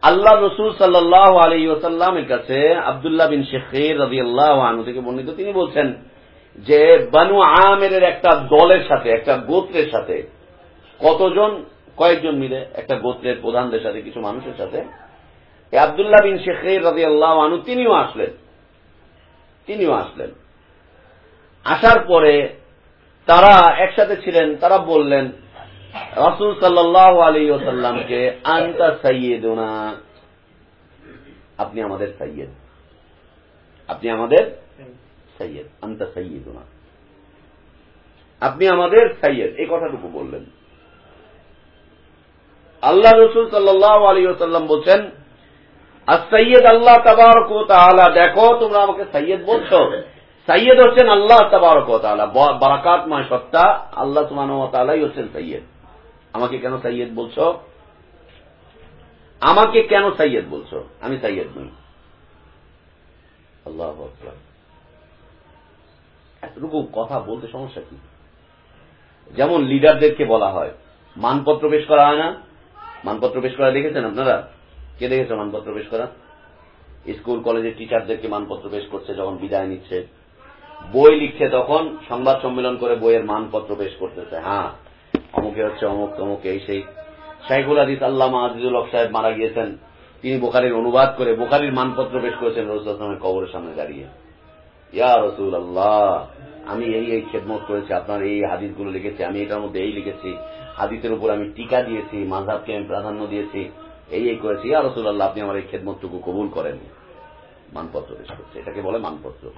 আল্লাহ রসুল সাল্লাহ আলী ওসাল্লামের কাছে আবদুল্লাহ বিন শেখের রবি আল্লাহ আনু থেকে বর্ণিত। তিনি বলছেন যে বানু আমের একটা দলের সাথে, একটা গোত্রের সাথে কতজন কয়েকজন মিলে একটা গোত্রের প্রধানদের সাথে, কিছু মানুষের সাথে। আবদুল্লাহ বিন শেখের রবি আল্লাহ আনু তিনিও আসলেন। তিনিও আসলেন। আসার পরে তারা একসাথে ছিলেন, তারা বললেন, রসুল সাল্লাহ আলী ওসাল্লামকে আন্তা সাইয়েদোনা আপনি আমাদের সাইয়েদ আপনি আমাদের সাইয়েদ আন্তা সাইয়েদোনা আপনি আমাদের সাইয়েদ এই কথাটুকু বললেন। আল্লাহ রসুল ওসাল্লাম বলছেন আর সৈয়দ আল্লাহ তাবারক তাআলা। দেখো, তোমরা আমাকে সৈয়দ বলছো। সৈয়দ হচ্ছেন আল্লাহ তাবারক তাআলা। বারাকাতময় সত্তা আল্লাহ ওয়া তাআলাই হচ্ছেন সৈয়দ আমাকে কেন সৈয়দ বলছো? আমাকে কেন সৈয়দ বলছো? আমি সৈয়দ নই। আল্লাহ এতটুকু কথা বলতে সমস্যা কি? যেমন লিডারদেরকে বলা হয়, মানপত্র পেশ করা হয় না। মানপত্র পেশ করা দেখেছেন আপনারা? কে দেখেছে মানপত্র পেশ করা? স্কুল কলেজের টিচারদেরকে মানপত্র পেশ করছে যখন বিদায় নিচ্ছে। বই লিখছে তখন, সংবাদ সম্মেলন করে বইয়ের মানপত্র পেশ করতেছে। হ্যাঁ অমুকে হচ্ছে অমুক, তমুক এই সেই। শাইখুল আদিস আল্লামা আজিজুল হক সাহেব মারা গিয়েছেন। তিনি বোখারির অনুবাদ করে বোখারির মানপত্র পেশ করেছেন রসুলের কবরের সামনে দাঁড়িয়ে। ইয়া রসুল আল্লাহ আমি এই এই খেদমত করেছি, আপনার এই হাদিসগুলো লিখেছি, আমি এটার মধ্যে এই লিখেছি। হাদিসের উপর আমি টিকা দিয়েছি মাঝহাবকে আমি প্রাধান্য দিয়েছি, এই এই করেছি। ইয়া রসুল আল্লাহ আপনি আমার এই খেদমতটুকু কবুল করেন। মানপত্র পেশ করছে। এটাকে বলে মানপত্র।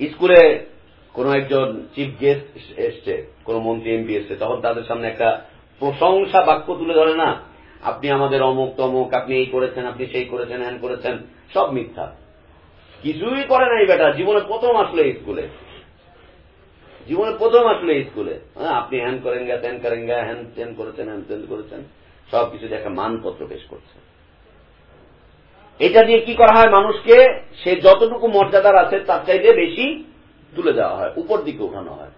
স্কুলে কোন একজন চিফ গেস্ট এসছে, কোন মন্ত্রী, এমপি এসছে, তখন তাদের সামনে একটা প্রশংসা বাক্য তুলে ধরে না, আপনি আমাদের অমুক তমুক, আপনি এই করেছেন, আপনি সেই করেছেন, হ্যান করেছেন, সব মিথ্যা। কিছুই করে নাই বেটা, জীবনে প্রথম আসলো স্কুলে। জীবনে প্রথম আসলো স্কুলে। হ্যাঁ আপনি হ্যান করেন গা ত্যান করেন গা হ্যান ত্যান করেছেন হ্যান ত্যান করেছেন, সব কিছু দেখা মানপত্র পেশ করছে। এটা দিয়ে কি করা হয় মানুষকে? সে যতটুকু মর্যাদার আছে, তার চাইতে বেশি তুলে দেওয়া হয়, উপর দিকে উঠানো হয়।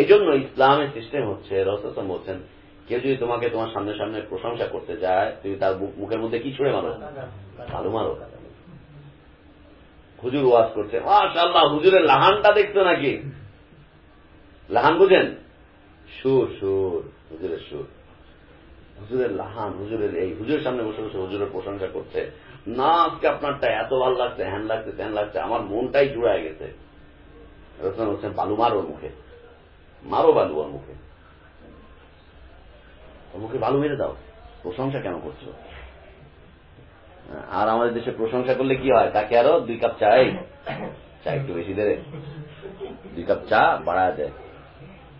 এই জন্য ইসলামের সিস্টেম হচ্ছে রসম বলছেন কেউ যদি তোমাকে তোমার সামনে সামনে প্রশংসা করতে যায়, তুমি তার মুখের মধ্যে কি ছুড়ে মারো? ভালো মারো। হুজুর ওয়াজ করছে মাশাল্লাহ হুজুরের লাহানটা দেখতো নাকি? লাহান বুঝেন? সুর সুর, হুজুরের সুর। হুজুরের লাহান, হুজুরের এই হুজুরের সামনে বসে বসে হুজুরের প্রশংসা করছে। না আজকে আপনারটা এত ভালো লাগছে, হ্যান লাগছে, ত্যান লাগছে, আমার মনটাই জুড়ায় গেছে। রসুল বলছেন, বালু মারো মুখে। মারো বালু ওর মুখে। ওর মুখে বালু মেরে দাও। প্রশংসা কেন করছ? আর আমাদের দেশে প্রশংসা করলে কি হয়? তাকে আরও দুই কাপ চাই। চা একটু বেশি দেবে দুই কাপ চা বাড়া দেয়।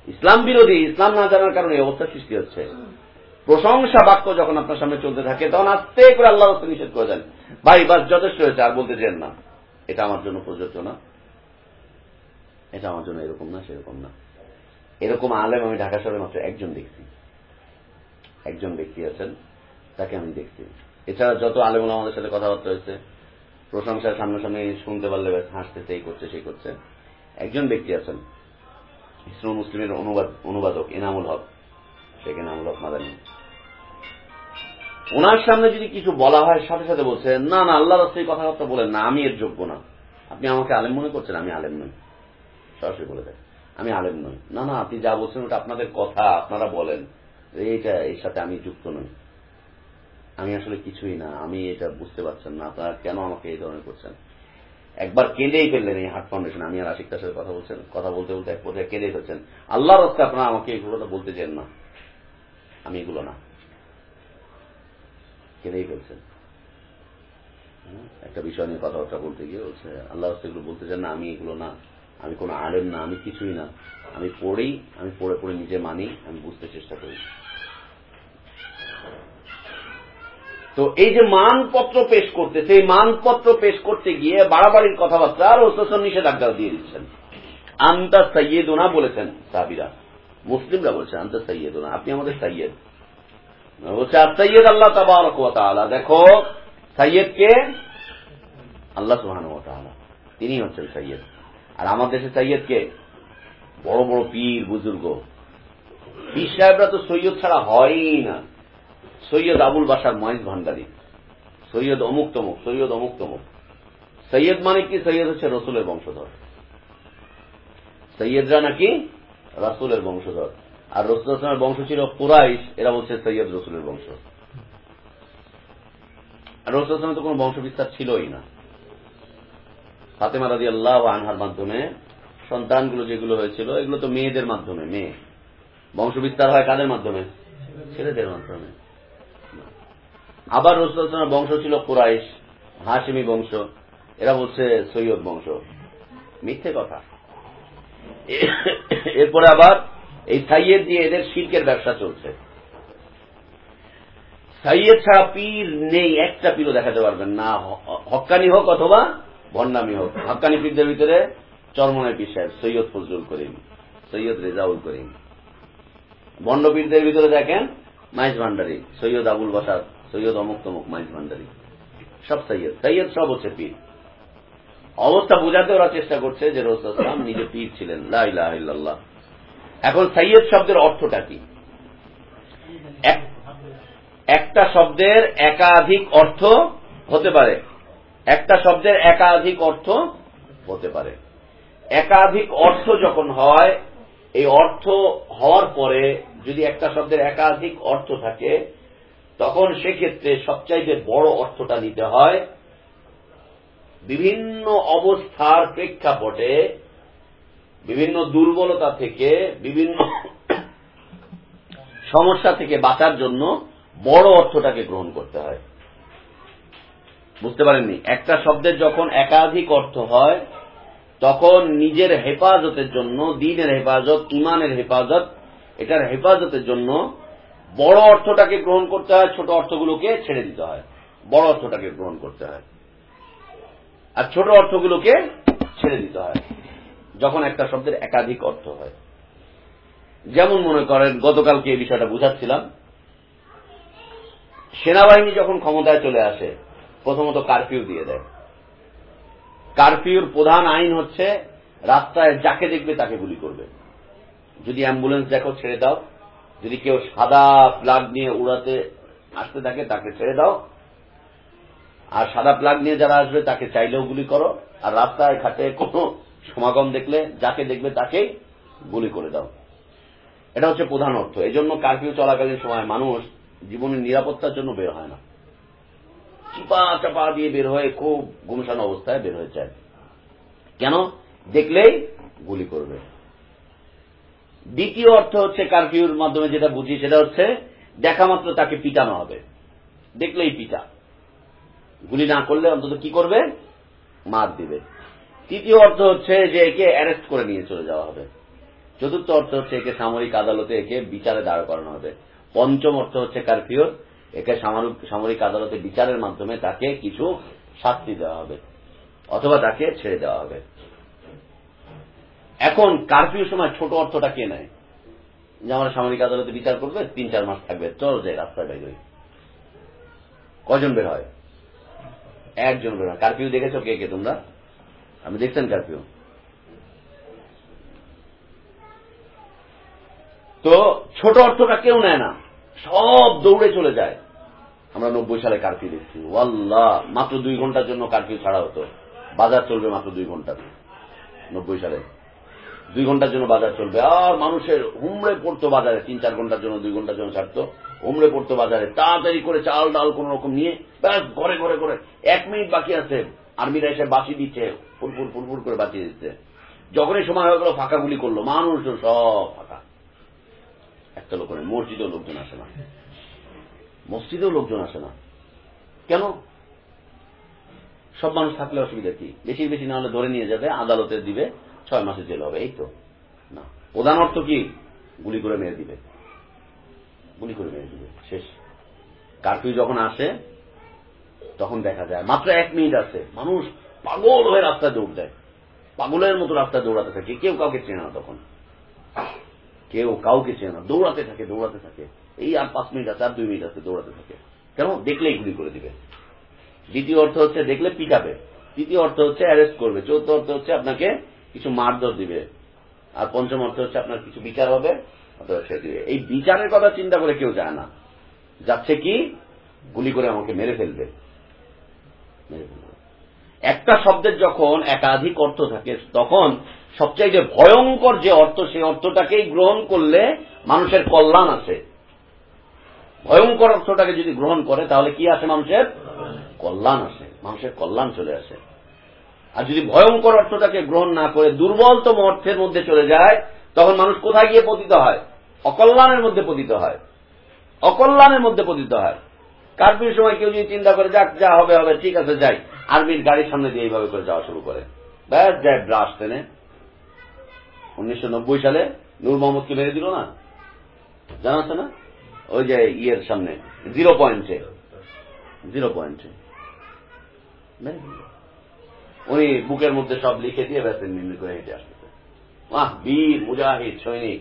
ইসলাম বিরোধী, ইসলাম না জানার কারণে এই অবস্থা সৃষ্টি হচ্ছে। প্রশংসা বাক্য যখন আপনার সামনে চলতে থাকে, তখন আস্তে করে আল্লাহ রস্তে নিষেধ করে দেন। ভাই, বাস যথেষ্ট হয়েছে, আর বলতে চান না। এটা আমার জন্য প্রযোজ্য না। এটা আমার জন্য এরকম না, সেরকম না। এরকম আলেম আমি ঢাকা শহরে মাত্র একজন দেখছি একজন ব্যক্তি আছেন, তাকে আমি দেখছি। এছাড়া যত আলেমুল আমাদের সাথে কথাবার্তা হয়েছে, প্রশংসার সামনাসামনি শুনতে পারলে হাসতেছে, এই করছে, সেই করছে। একজন ব্যক্তি আছেন। ইসলাম মুসলিমের অনুবাদ অনুবাদক, এনামুল হক। শেখ এনামুল হক মাদানী। ওনার সামনে যদি কিছু বলা হয়, সাথে সাথে বলছে, না না আল্লাহ রাস্তায় কথাবার্তা বলেন না, আমি এর যোগ্য না। আপনি আমাকে আলেম মনে করছেন? আমি আলেম নই। সরাসরি বলে দেয়, আমি আলেম নই। না না, আপনি যা বলছেন ওটা আপনাদের কথা, আপনারা বলেন। এইটা, এর সাথে আমি যুক্ত নই। আমি আসলে কিছুই না, আমি এটা বুঝতে পারছেন না, আপনারা কেন আমাকে এই ধরনের করছেন? একবার কেঁদেই ফেললেন এই হার্ট ফাউন্ডেশন। আমি আর আশিকটার সাথে কথা বলছেন, কথা বলতে বলতে এক পর্যায়ে কেঁদেই ফেলছেন। আল্লাহর রাস্তায় আপনারা আমাকে এগুলো কথা বলতে চান না। আমি এগুলো না। কেঁদেই ফেলছেন। একটা বিষয় নিয়ে কথাবার্তা বলতে গিয়ে বলছে আল্লাহ রাস্তায় এগুলো বলতে চান না, আমি এগুলো না। আমি কোনো আলেম না, আমি কিছুই না। আমি পড়েই, আমি পড়ে পড়ে নিজে মানি, আমি বুঝতে চেষ্টা করি। তো এই যে মানপত্র পেশ করতে, সেই মানপত্র পেশ করতে গিয়ে বাড়াবাড়ির কথাবার্তা আর ওসন নিষেধাজ্ঞা দিয়ে দিচ্ছেন। আন্তা সৈয়দোনা বলেছেন সাবিরা মুসলিমরা বলছেন আন্তা সৈয়দোনা আপনি আমাদের সৈয়দ বলছে, আর সৈয়দ আল্লাহ তাবারকালা দেখো সৈয়দ কে? আল্লাহ সুহান তিনি হচ্ছেন সৈয়দ আর আমার দেশে সৈয়দ কে? বড় বড় পীর, বুজুর্গ। পীর সাহেবরা তো সৈয়দ ছাড়া হয়ই না। সৈয়দ আবুল বাসার মহেশ ভান্ডারী। সৈয়দ অমুক তমুক, সৈয়দ অমুক তমুক। সৈয়দ মানে কি? সৈয়দ হচ্ছে রসুলের বংশধর। সৈয়দরা নাকি রাসুলের বংশধর। আর রসুল আসলামের বংশ ছিল কুরাইশ, এরা বলছে সৈয়দ রসুলের বংশ। আর রসুল আসলামের তো কোন বংশ বিস্তার ছিলই না। ফাতেমা রাজি আল্লাহ আনহার মাধ্যমে সন্তানগুলো যেগুলো হয়েছিল, এগুলো তো মেয়েদের মাধ্যমে, মেয়ে। বংশ বিস্তার হয় কাদের মাধ্যমে? ছেলেদের মাধ্যমে। আবার রসুলের বংশ ছিল কুরাইশ হাসিমি বংশ, এরা বলছে সৈয়দ বংশ। মিথ্যে কথা। এরপরে আবার এই সাইয়েদ দিয়ে এদের শিল্পের ব্যবসা চলছে। সাইয়েদ ছাড়া পীর নেই, একটা পীরও দেখাতে পারবেন না। হকানি হোক অথবা ভণ্ডামি হোক। হকানি পীরদের ভিতরে চরমনের পীর সাহেব, সৈয়দ ফজলুল করিম, সৈয়দ রেজাউল করিম। ভণ্ডপীরদের ভিতরে দেখেন মাইজ ভান্ডারি, সৈয়দ আবুল বাসার সৈয়দ অমুক তমুক মাইজ ভান্ডারি। সব সৈয়দ। সৈয়দ সব হচ্ছে পীর। অবস্থা বোঝাতে ওরা চেষ্টা করছে যে রোসাম নিজে পীর ছিলেন। লাহ এখন সৈয়দ শব্দের অর্থটা কি? একটা শব্দের একাধিক অর্থ হতে পারে। একটা শব্দের একাধিক অর্থ হতে পারে। একাধিক অর্থ যখন হয়, এই অর্থ হওয়ার পরে যদি একটা শব্দের একাধিক অর্থ থাকে তখন সেক্ষেত্রে সবচাইতে বড় অর্থটা নিতে হয়, বিভিন্ন অবস্থার প্রেক্ষাপটে বিভিন্ন দুর্বলতা থেকে, বিভিন্ন সমস্যা থেকে বাঁচার জন্য বড় অর্থটাকে গ্রহণ করতে হয়। বুঝতে পারেননি? একটা শব্দের যখন একাধিক অর্থ হয়, তখন নিজের হেফাজতের জন্য, দিনের হেফাজত, ইমানের হেফাজত, এটার হেফাজতের জন্য বড় অর্থটাকে গ্রহণ করতে হয়, ছোট অর্থগুলোকে ছেড়ে দিতে হয়। বড় অর্থটাকে গ্রহণ করতে হয়। আর ছোট অর্থগুলোকে ছেড়ে দিতে হয়, যখন একটা শব্দের একাধিক অর্থ হয়। যেমন মনে করেন, গতকালকে এই বিষয়টা বুঝাচ্ছিলাম। সেনাবাহিনী যখন ক্ষমতায় চলে আসে, প্রথমত কারফিউ দিয়ে দেয়। কারফিউর প্রধান আইন হচ্ছে, রাস্তায় যাকে দেখবে তাকে গুলি করবে। যদি অ্যাম্বুলেন্স দেখো, ছেড়ে দাও। যদি কেউ সাদা প্লাগ নিয়ে উড়াতে আসতে থাকে, তাকে ছেড়ে দাও। আর সাদা প্লাগ নিয়ে যারা আসবে, তাকে চাইলেও গুলি করো। আর রাস্তায়, ঘাটে কোনো সমাগম দেখলে, যাকে দেখবে তাকেই গুলি করে দাও। এটা হচ্ছে প্রধান অর্থ। এই জন্য কারফিউ চলাকালীন সময় মানুষ জীবনের নিরাপত্তার জন্য বের হয় না। চিপা চাপা দিয়ে বের হয়ে খুব গুমসান অবস্থায় বের হয়ে যায় কেন? দেখলেই গুলি করবে। দ্বিতীয় অর্থ হচ্ছে কারফিউর মাধ্যমে যেটা বুঝি, সেটা হচ্ছে দেখা মাত্র তাকে পিটানো হবে। দেখলেই পিটা। গুলি না করলে অন্তত কি করবে? মার দিবে। তৃতীয় অর্থ হচ্ছে যে একে অ্যারেস্ট করে নিয়ে চলে যাওয়া হবে। চতুর্থ অর্থ হচ্ছে একে সামরিক আদালতে একে বিচারে দাঁড় করানো হবে। পঞ্চম অর্থ হচ্ছে কারফিউর একে সামরিক আদালতে বিচারের মাধ্যমে তাকে কিছু শাস্তি দেওয়া হবে, অথবা তাকে ছেড়ে দেওয়া হবে। এখন কারফিউ সময় ছোট অর্থটা কে নেয়? যে আমরা সামরিক আদালতে বিচার করবে, তিন চার মাস থাকবে। চল যাই রাস্তায় হই। কজন বের হয়? একজন বের হয়। কারফিউ দেখেছ কে কে তোমরা? আপনি দেখছেন কারফিউ। তো ছোট অর্থটা কেউ নেয় না। সব দৌড়ে চলে যায়। আমরা নব্বই সালে কারফিউ দেখছি। ওয়াল্লাহ, মাত্র দুই ঘণ্টার জন্য কারফিউ ছাড়া হতো। বাজার চলবে মাত্র দুই ঘণ্টা নব্বই সালে। দুই ঘণ্টার জন্য বাজার চলবে। আর মানুষের হুমড়ে পড়তো বাজারে, তিন চার ঘণ্টার জন্য দুই ঘণ্টার জন্য ছাড়তো। হুমড়ে পড়তো বাজারে। তাড়াতাড়ি করে চাল, ডাল কোন রকম নিয়ে ব্যাস, ঘরে ঘরে করে এক মিনিট বাকি আছে। আর্মিরা এসে বাঁচি দিচ্ছে। ফুরফুর ফুরফুর করে বাঁচিয়ে দিচ্ছে। যখনই সময় হয়ে গেল, ফাঁকা গুলি করল। মানুষ সব ফাঁকা। একটা লোক মসজিদেও লোকজন আসে না। মসজিদেও লোকজন আসে না। কেন? সব মানুষ থাকলে অসুবিধা কি? বেশি বেশি না হলে ধরে নিয়ে যাবে, আদালতে দিবে। ছয় মাসে জেল হবে, এই তো। না, প্রধান অর্থ কি? গুলি করে মেরে দিবে। গুলি করে মেরে দিবে, শেষ। কারফিউ যখন আসে, তখন দেখা যায়, মাত্র এক মিনিট আছে, মানুষ পাগল হয়ে রাস্তায় দৌড় দেয়। পাগলের মতো রাস্তায় দৌড়াতে থাকে, কেউ কাউকে চেনে না তখন। কেউ কাউকে চেনে না, দৌড়াতে থাকে দৌড়াতে থাকে। এই আর পাঁচ মিনিট আছে, আর দুই মিনিট আছে, দৌড়াতে থাকে। কেন? দেখলেই গুলি করে দিবে। দ্বিতীয় অর্থ হচ্ছে, দেখলে পিটাবে। তৃতীয় অর্থ হচ্ছে অ্যারেস্ট করবে। চৌথ অর্থ হচ্ছে, আপনাকে কিছু মারধর দিবে। আর পঞ্চম অর্থ হচ্ছে আপনার কিছু বিচার হবে এই বিচারের কথা চিন্তা করে কেউ যায় না। যাচ্ছে কি? গুলি করে আমাকে মেরে ফেলবে। একটা শব্দের যখন একাধিক অর্থ থাকে, তখন সবচাইতে ভয়ঙ্কর যে অর্থ, সেই অর্থটাকেই গ্রহণ করলে মানুষের কল্যাণ আছে। ভয়ঙ্কর অর্থটাকে যদি গ্রহণ করে, তাহলে কি আসে মানুষের? কল্যাণ আসে। মানুষের কল্যাণ চলে আসে। আর যদি ভয়ঙ্কর অর্থটাকে গ্রহণ না করে দুর্বলতম অর্থের মধ্যে চলে যায়, তখন মানুষ কোথায় গিয়ে পতিত হয়? অকল্যাণের মধ্যে পতিত হয়। অকল্যাণের মধ্যে পতিত হয়। কার্ফিউর সময় কেউ যদি চিন্তা করে, যাক, যা হবে হবে, ঠিক আছে, যাই। আর্মির গাড়ির সামনে দিয়ে এইভাবে করে যাওয়া শুরু করে। ব্যাস যায় ব্রাশ টেনে। উনিশশো নব্বই সালে নূর মোহাম্মদকে মেরে দিল না? জানা আছে না? ওই যে ইয়ের সামনে, জিরো পয়েন্টে। জিরো পয়েন্টে। উনি বুকের মধ্যে সব লিখে দিয়ে ব্যাসেন নির্ণয় করে হেঁটে আসতেছে আহ বীর, মুজাহিদ, সৈনিক।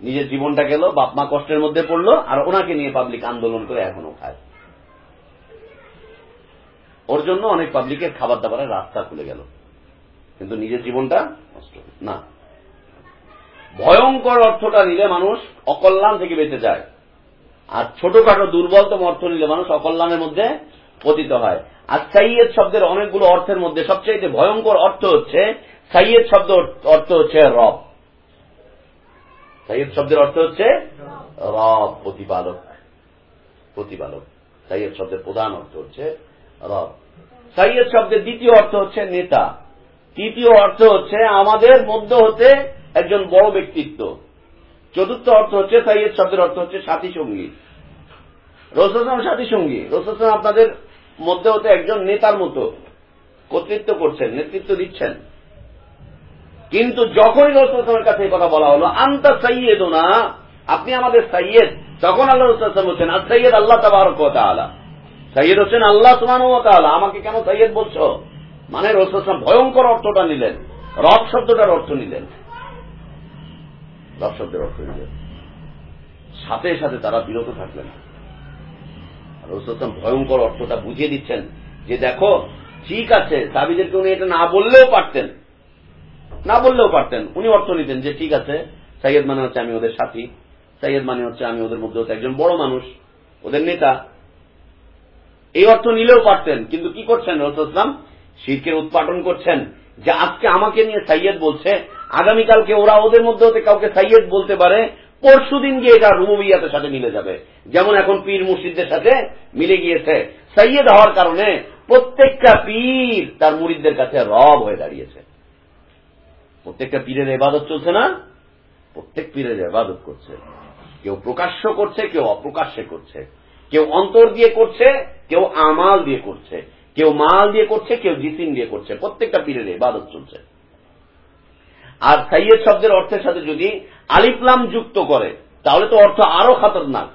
নিজের জীবনটা গেল, বাপ মা কষ্টের মধ্যে পড়ল, আর ওনাকে নিয়ে পাবলিক আন্দোলন করে এখনও খায়। ওর জন্য অনেক পাবলিকের খাবার দাবারের রাস্তা খুলে গেল। কিন্তু নিজের জীবনটা নষ্ট না। ভয়ঙ্কর অর্থটা নিলে মানুষ অকল্যাণ থেকে বেঁচে যায়। আর ছোটখাটো দুর্বলতম অর্থ নিলে মানুষ অকল্যাণের মধ্যে পতিত হয়। আর সাইয়েদ শব্দের অনেকগুলো অর্থের মধ্যে সবচেয়ে ভয়ঙ্কর অর্থ হচ্ছে, সাইয়েদ শব্দ অর্থ হচ্ছে রব। সাইয়েদ শব্দের অর্থ হচ্ছে রব, প্রতিপালক। প্রতিপালক। সাইয়েদ শব্দের প্রধান অর্থ হচ্ছে রব। সাইয়েদ শব্দের দ্বিতীয় অর্থ হচ্ছে নেতা। তৃতীয় অর্থ হচ্ছে আমাদের মধ্য হতে একজন বড় ব্যক্তিত্ব। চতুর্থ অর্থ হচ্ছে সাইয়েদ শব্দের অর্থ হচ্ছে সাথী সঙ্গী। রসুলাম সাথী সঙ্গী। রসুলাম আপনাদের মধ্যে হতে একজন নেতার মতো কর্তৃত্ব করছেন, নেতৃত্ব দিচ্ছেন। কিন্তু যখনই রসুলের কাছে কথা বলা হলো, আন্তা সাইয়েদ না আপনি আমাদের সাইয়েদ তখন আল্লাহ বলছেন আর সৈয়দ আল্লাহ তাবারক আলা সৈয়দ হচ্ছেন আল্লাহ সুমান আমাকে কেন সৈয়দ বলছো? মানে রসুলাম ভয়ঙ্কর অর্থটা নিলেন। রব শব্দটার অর্থ নিলেন। রব শব্দের অর্থ নিলেন। সাথে সাথে তারা বিরত থাকলেন। ভয়ঙ্কর অর্থটা বুঝিয়ে দিচ্ছেন যে দেখো, ঠিক আছে উনি এটা না বললেও পারতেন। না বললেও পারতেন। উনি অর্থ নিতেন যে, ঠিক আছে মানে হচ্ছে আমি ওদের সাথী। সাইয়েদ মানে হচ্ছে আমি ওদের মধ্যে হচ্ছে একজন বড় মানুষ, ওদের নেতা। এই অর্থ নিলেও পারতেন। কিন্তু কি করছেন রসুলাম শিরকের উৎপাদন করছেন। যে আজকে আমাকে নিয়ে সাইয়েদ বলছে, আগামীকালকে ওরা ওদের মধ্যে হতে কাউকে সাইয়েদ বলতে পারে পরশু দিন গিয়ে এটা রুবুবিয়াতের সাথে মিলে যাবে। যেমন এখন পীর মুর্শিদদের সাথে মিলে গিয়েছে। সাইয়েদ হওয়ার কারণে প্রত্যেকটা পীর তার মুরিদদের কাছে রব হয়ে দাঁড়িয়েছে। প্রত্যেকটা পীরের এবাদত চলছে না? প্রত্যেক পীরের এবাদত করছে। কেউ প্রকাশ্য করছে, কেউ অপ্রকাশ্যে করছে। কেউ অন্তর দিয়ে করছে, কেউ আমাল দিয়ে করছে। কেউ মাল দিয়ে করছে, কেউ জিসিম দিয়ে করছে। প্রত্যেকটা পীরের ইবাদত চলছে। আর সাইয়েদ শব্দের অর্থের সাথে যদি আলিফলাম যুক্ত করে, তাহলে তো অর্থ আরও খাতরনাক।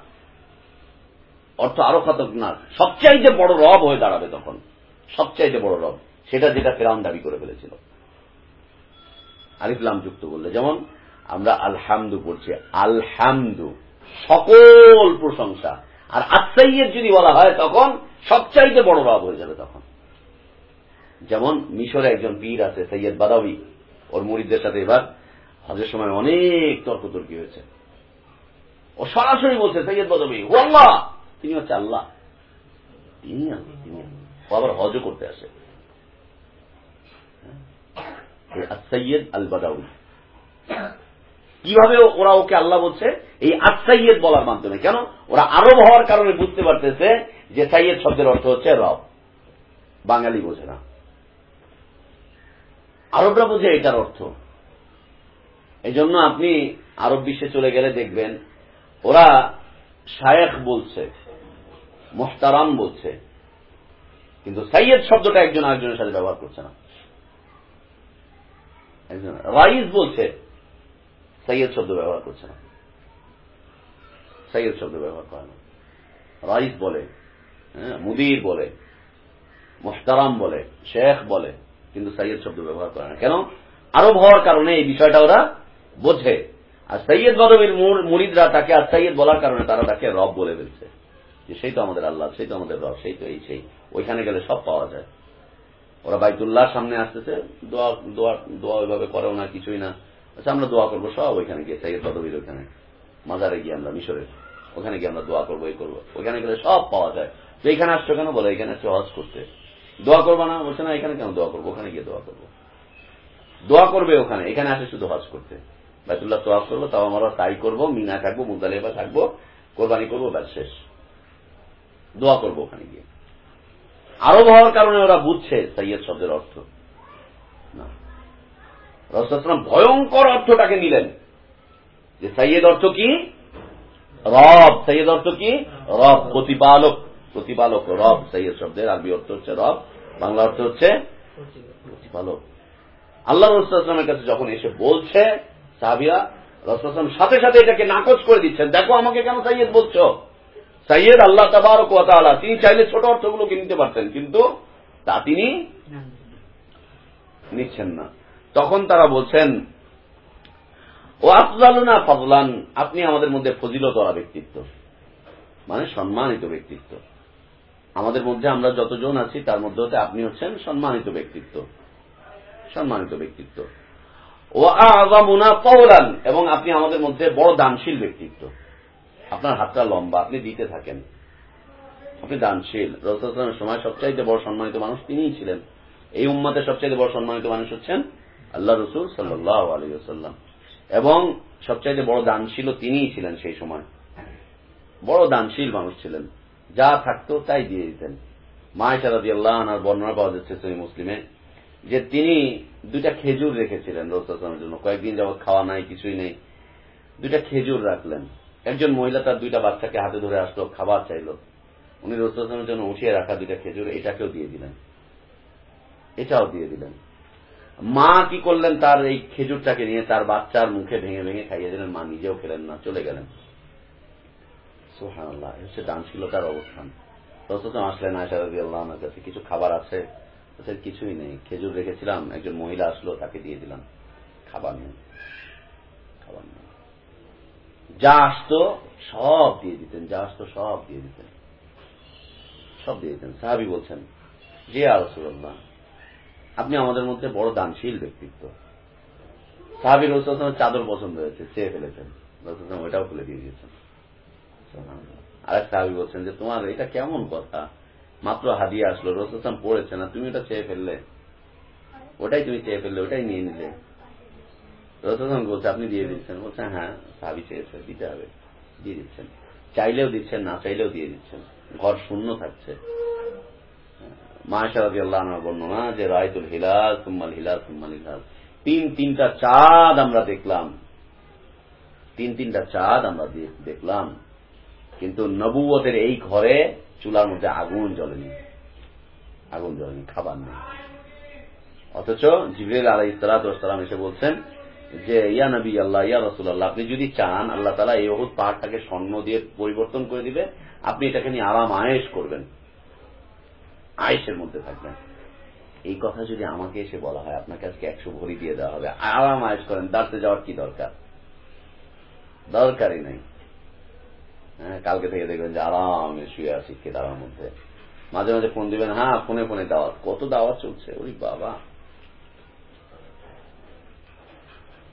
অর্থ আরও খাতরনাক। সবচাইতে বড় রব হয়ে দাঁড়াবে তখন। সবচাইতে বড় রব। সেটা যেটা ফেরাম দাবি করে ফেলেছিল। আলিফলাম যুক্ত বললে যেমন আমরা আলহামদু পড়ছি। আলহামদু। সকল প্রশংসা। আর আসাইয়ের যদি বলা হয় তখন সবচাইতে বড় রব হয়ে যাবে তখন। যেমন মিশরে একজন পীর আছে, সৈয়দ বাদাবি ওর মুরিদদের সাথে এবার হজের সময় অনেক তর্কতর্কি হয়েছে। ও সরাসরি বলছে সৈয়দ বাদাবি ও আল্লাহ! তিনি হচ্ছে আল্লাহ। তিনি তিনি ও আবার হজও করতে আসে। সৈয়দ আল বাদাউি কীভাবে ওরা ওকে আল্লাহ বলছে? এই আসাইয়েদ বলার মাধ্যমে। কেন? ওরা আরব হওয়ার কারণে বুঝতে পারতেছে যে সাইয়েদ শব্দের অর্থ হচ্ছে রব। বাঙালি বোঝে না। আরবরা বোঝে এটার অর্থ। এই জন্য আপনি আরব বিশ্বে চলে গেলে দেখবেন, ওরা শায়েখ বলছে, মোহতারাম বলছে, কিন্তু সাইয়েদ শব্দটা একজন আরেকজনের সাথে ব্যবহার করছে না। একজন রাইস বলছে সৈয়দ শব্দ ব্যবহার করছে না। সৈয়দ শব্দ ব্যবহার করে না। রাইস বলে হ্যাঁ মুদির বলে মোস্তারাম বলে, শেখ বলে, কিন্তু সাইয়েদ শব্দ ব্যবহার করে না। কেন? আরব হওয়ার কারণে এই বিষয়টা ওরা বোঝে। আর সৈয়দ বদবীর মুরিদরা তাকে আর সৈয়দ বলার কারণে তারা তাকে রব বলে ফেলছে। যে সেই তো আমাদের আল্লাহ, সেই তো আমাদের রব, সেই তো এই, সেই। ওইখানে গেলে সব পাওয়া যায়। ওরা বাইতুল্লাহ সামনে আসতেছে, দোয়া দোয়া দোয়া ওইভাবে করেও না, কিছুই না। আচ্ছা আমরা দোয়া করব, সব ওইখানে গিয়ে সাইয়েদ পদবীর ওখানে মাজারে গিয়ে আমরা, মিশরে। ওখানে গিয়ে আমরা দোয়া করব এই করব। ওখানে গেলে সব পাওয়া যায়। তো এখানে আসছো কেন বলে, এখানে আসছো হজ করতে দোয়া করব না? বলছে, না, এখানে কেন দোয়া করব? ওখানে গিয়ে দোয়া করব। দোয়া করবে ওখানে, এখানে আসে শুধু হজ করতে। বাইতুল্লাহ তোয়াফ করব, তাও আমরা তাই করব, মিনা থাকব, মুদালেবা থাকব, কোরবানি করব, ব্যাস শেষ। দোয়া করব ওখানে গিয়ে। আরব হওয়ার কারণে ওরা বুঝছে সৈয়দ শব্দের অর্থ। না। রসুলাম ভয়ঙ্কর অর্থটাকে নিলেন। যে সৈয়দ অর্থ কি? রব। সৈয়দ অর্থ কি? রব, প্রতিপালক। প্রতিপালক, রব। সৈয়দ শব্দের আরবি অর্থ হচ্ছে রব, বাংলা অর্থ হচ্ছে প্রতিপালক। আল্লাহ রসুলামের কাছে যখন এসে বলছে সাহাবিয়া রসুলাম সাথে সাথে এটাকে নাকচ করে দিচ্ছেন। দেখো আমাকে কেন সৈয়দ বলছো? সৈয়দ আল্লাহ তাবার কোয়াতালা তিনি চাইলে ছোট অর্থগুলোকে নিতে পারতেন, কিন্তু তা তিনি নিচ্ছেন না। তখন তারা বলছেন ও আফজালুনা ফজলান আপনি আমাদের মধ্যে ফজিলত করা ব্যক্তিত্ব। মানে সম্মানিত ব্যক্তিত্ব। আমাদের মধ্যে আমরা যতজন আছি, তার মধ্যে হতে আপনি হচ্ছেন সম্মানিত ব্যক্তিত্ব। সম্মানিত ব্যক্তিত্ব। ও এবং আপনি আমাদের মধ্যে বড় দানশীল ব্যক্তিত্ব। আপনার হাতটা লম্বা, আপনি দিতে থাকেন। আপনি দানশীল। রসুলের সময় সবচাইতে বড় সম্মানিত মানুষ তিনিই ছিলেন। এই উম্মাদের সবচাইতে বড় সম্মানিত মানুষ হচ্ছেন আল্লাহ রসুল সাল্লাহ আলহিসাল্লাম এবং সবচাইতে বড় দানশীল তিনিই ছিলেন সেই সময়। বড় দানশীল মানুষ ছিলেন। যা থাকতো তাই দিয়ে দিতেন। মায়েশা রাজি আল্লাহ বর্ণনা পাওয়া যাচ্ছে সহি মুসলিমে। যে তিনি দুইটা খেজুর রেখেছিলেন রসুলের জন্য। কয়েকদিন যাবৎ খাওয়া নাই, কিছুই নেই। দুইটা খেজুর রাখলেন। একজন মহিলা তার দুইটা বাচ্চাকে হাতে ধরে আসলো, খাবার চাইল। উনি রসুলের জন্য উঠিয়ে রাখা দুইটা খেজুর, এটাকেও দিয়ে দিলেন। এটাও দিয়ে দিলেন। মা কি করলেন? তার এই খেজুরটাকে নিয়ে তার বাচ্চার মুখে ভেঙে ভেঙে খাইয়ে দিলেন। মা নিজেও খেলেন না, চলে গেলেন। সোহান আল্লাহ হচ্ছে দানশীলতার অবস্থান রসুল আসলেন আয়সারদি আল্লাহ আমার কাছে, কিছু খাবার আছে? কিছুই নেই। খেজুর রেখেছিলাম, একজন মহিলা আসলো, তাকে দিয়ে দিলাম। খাবার নেই। খাবার নেই। যা আসতো সব দিয়ে দিতেন, যা আসতো সব দিয়ে দিতেন। সব দিয়ে দিতেন। সাহাবি বলছেন যে আরসুল্লাহ আপনি আমাদের মধ্যে বড় দানশীল ব্যক্তিত্ব। সাহাবি রসুল চাদর পছন্দ হয়েছে, চেয়ে ফেলেছেন। রসুল ওইটাও খুলে দিয়ে দিয়েছেন আরেক সাহাবি বলছেন যে, তোমার এটা কেমন কথা? মাত্র হাদিয়া আসলো রসুলাম পড়েছে, না তুমি ওটা চেয়ে ফেললে? ওটাই তুমি চেয়ে ফেললে, ওটাই নিয়ে নিলে। রসুলাম বলছে, আপনি দিয়ে দিচ্ছেন। বলছে হ্যাঁ সাবি চেয়েছে, দিতে হবে। দিয়ে দিচ্ছেন। চাইলেও দিচ্ছেন, না চাইলেও দিয়ে দিচ্ছেন। ঘর শূন্য থাকছে। বর্ণনা যে, রায়তুল হিলাল সুম্মাল হিলাল সুম্মাল হিলাল। তিন তিনটা চাঁদ আমরা দেখলাম। তিন তিনটা চাঁদ আমরা দেখলাম। কিন্তু নবুয়তের এই ঘরে চুলার মধ্যে আগুন জ্বলেনি। আগুন জ্বলেনি, খাবার নেই। অথচ জিবরেল আলাই ইসালাতাম এসে বলছেন যে, ইয়া নবী আল্লাহ, ইয়া রসুল্লাহ আপনি যদি চান, আল্লাহ তালা এই অহুদ পাহাড়টাকে স্বর্ণ দিয়ে পরিবর্তন করে দিবে, আপনি এটাকে নিয়ে আরাম আয়েস করবেন। আয়েসের মধ্যে থাকবেন। এই কথা যদি আমাকে এসে বলা হয়, আপনাকে আজকে একশো ভরি দিয়ে দেওয়া হবে। আরাম আয়েস করেন, দাঁড়তে যাওয়ার কি দরকার? দরকারই নাই। কালকে থেকে দেখবেন যে আরামে শুয়ে আছি কেদারার মধ্যে। মাঝে মাঝে ফোন দিবেন হ্যাঁ ফোনে ফোনে দাওয়াত। কত দাওয়াত চলছে? ওই বাবা।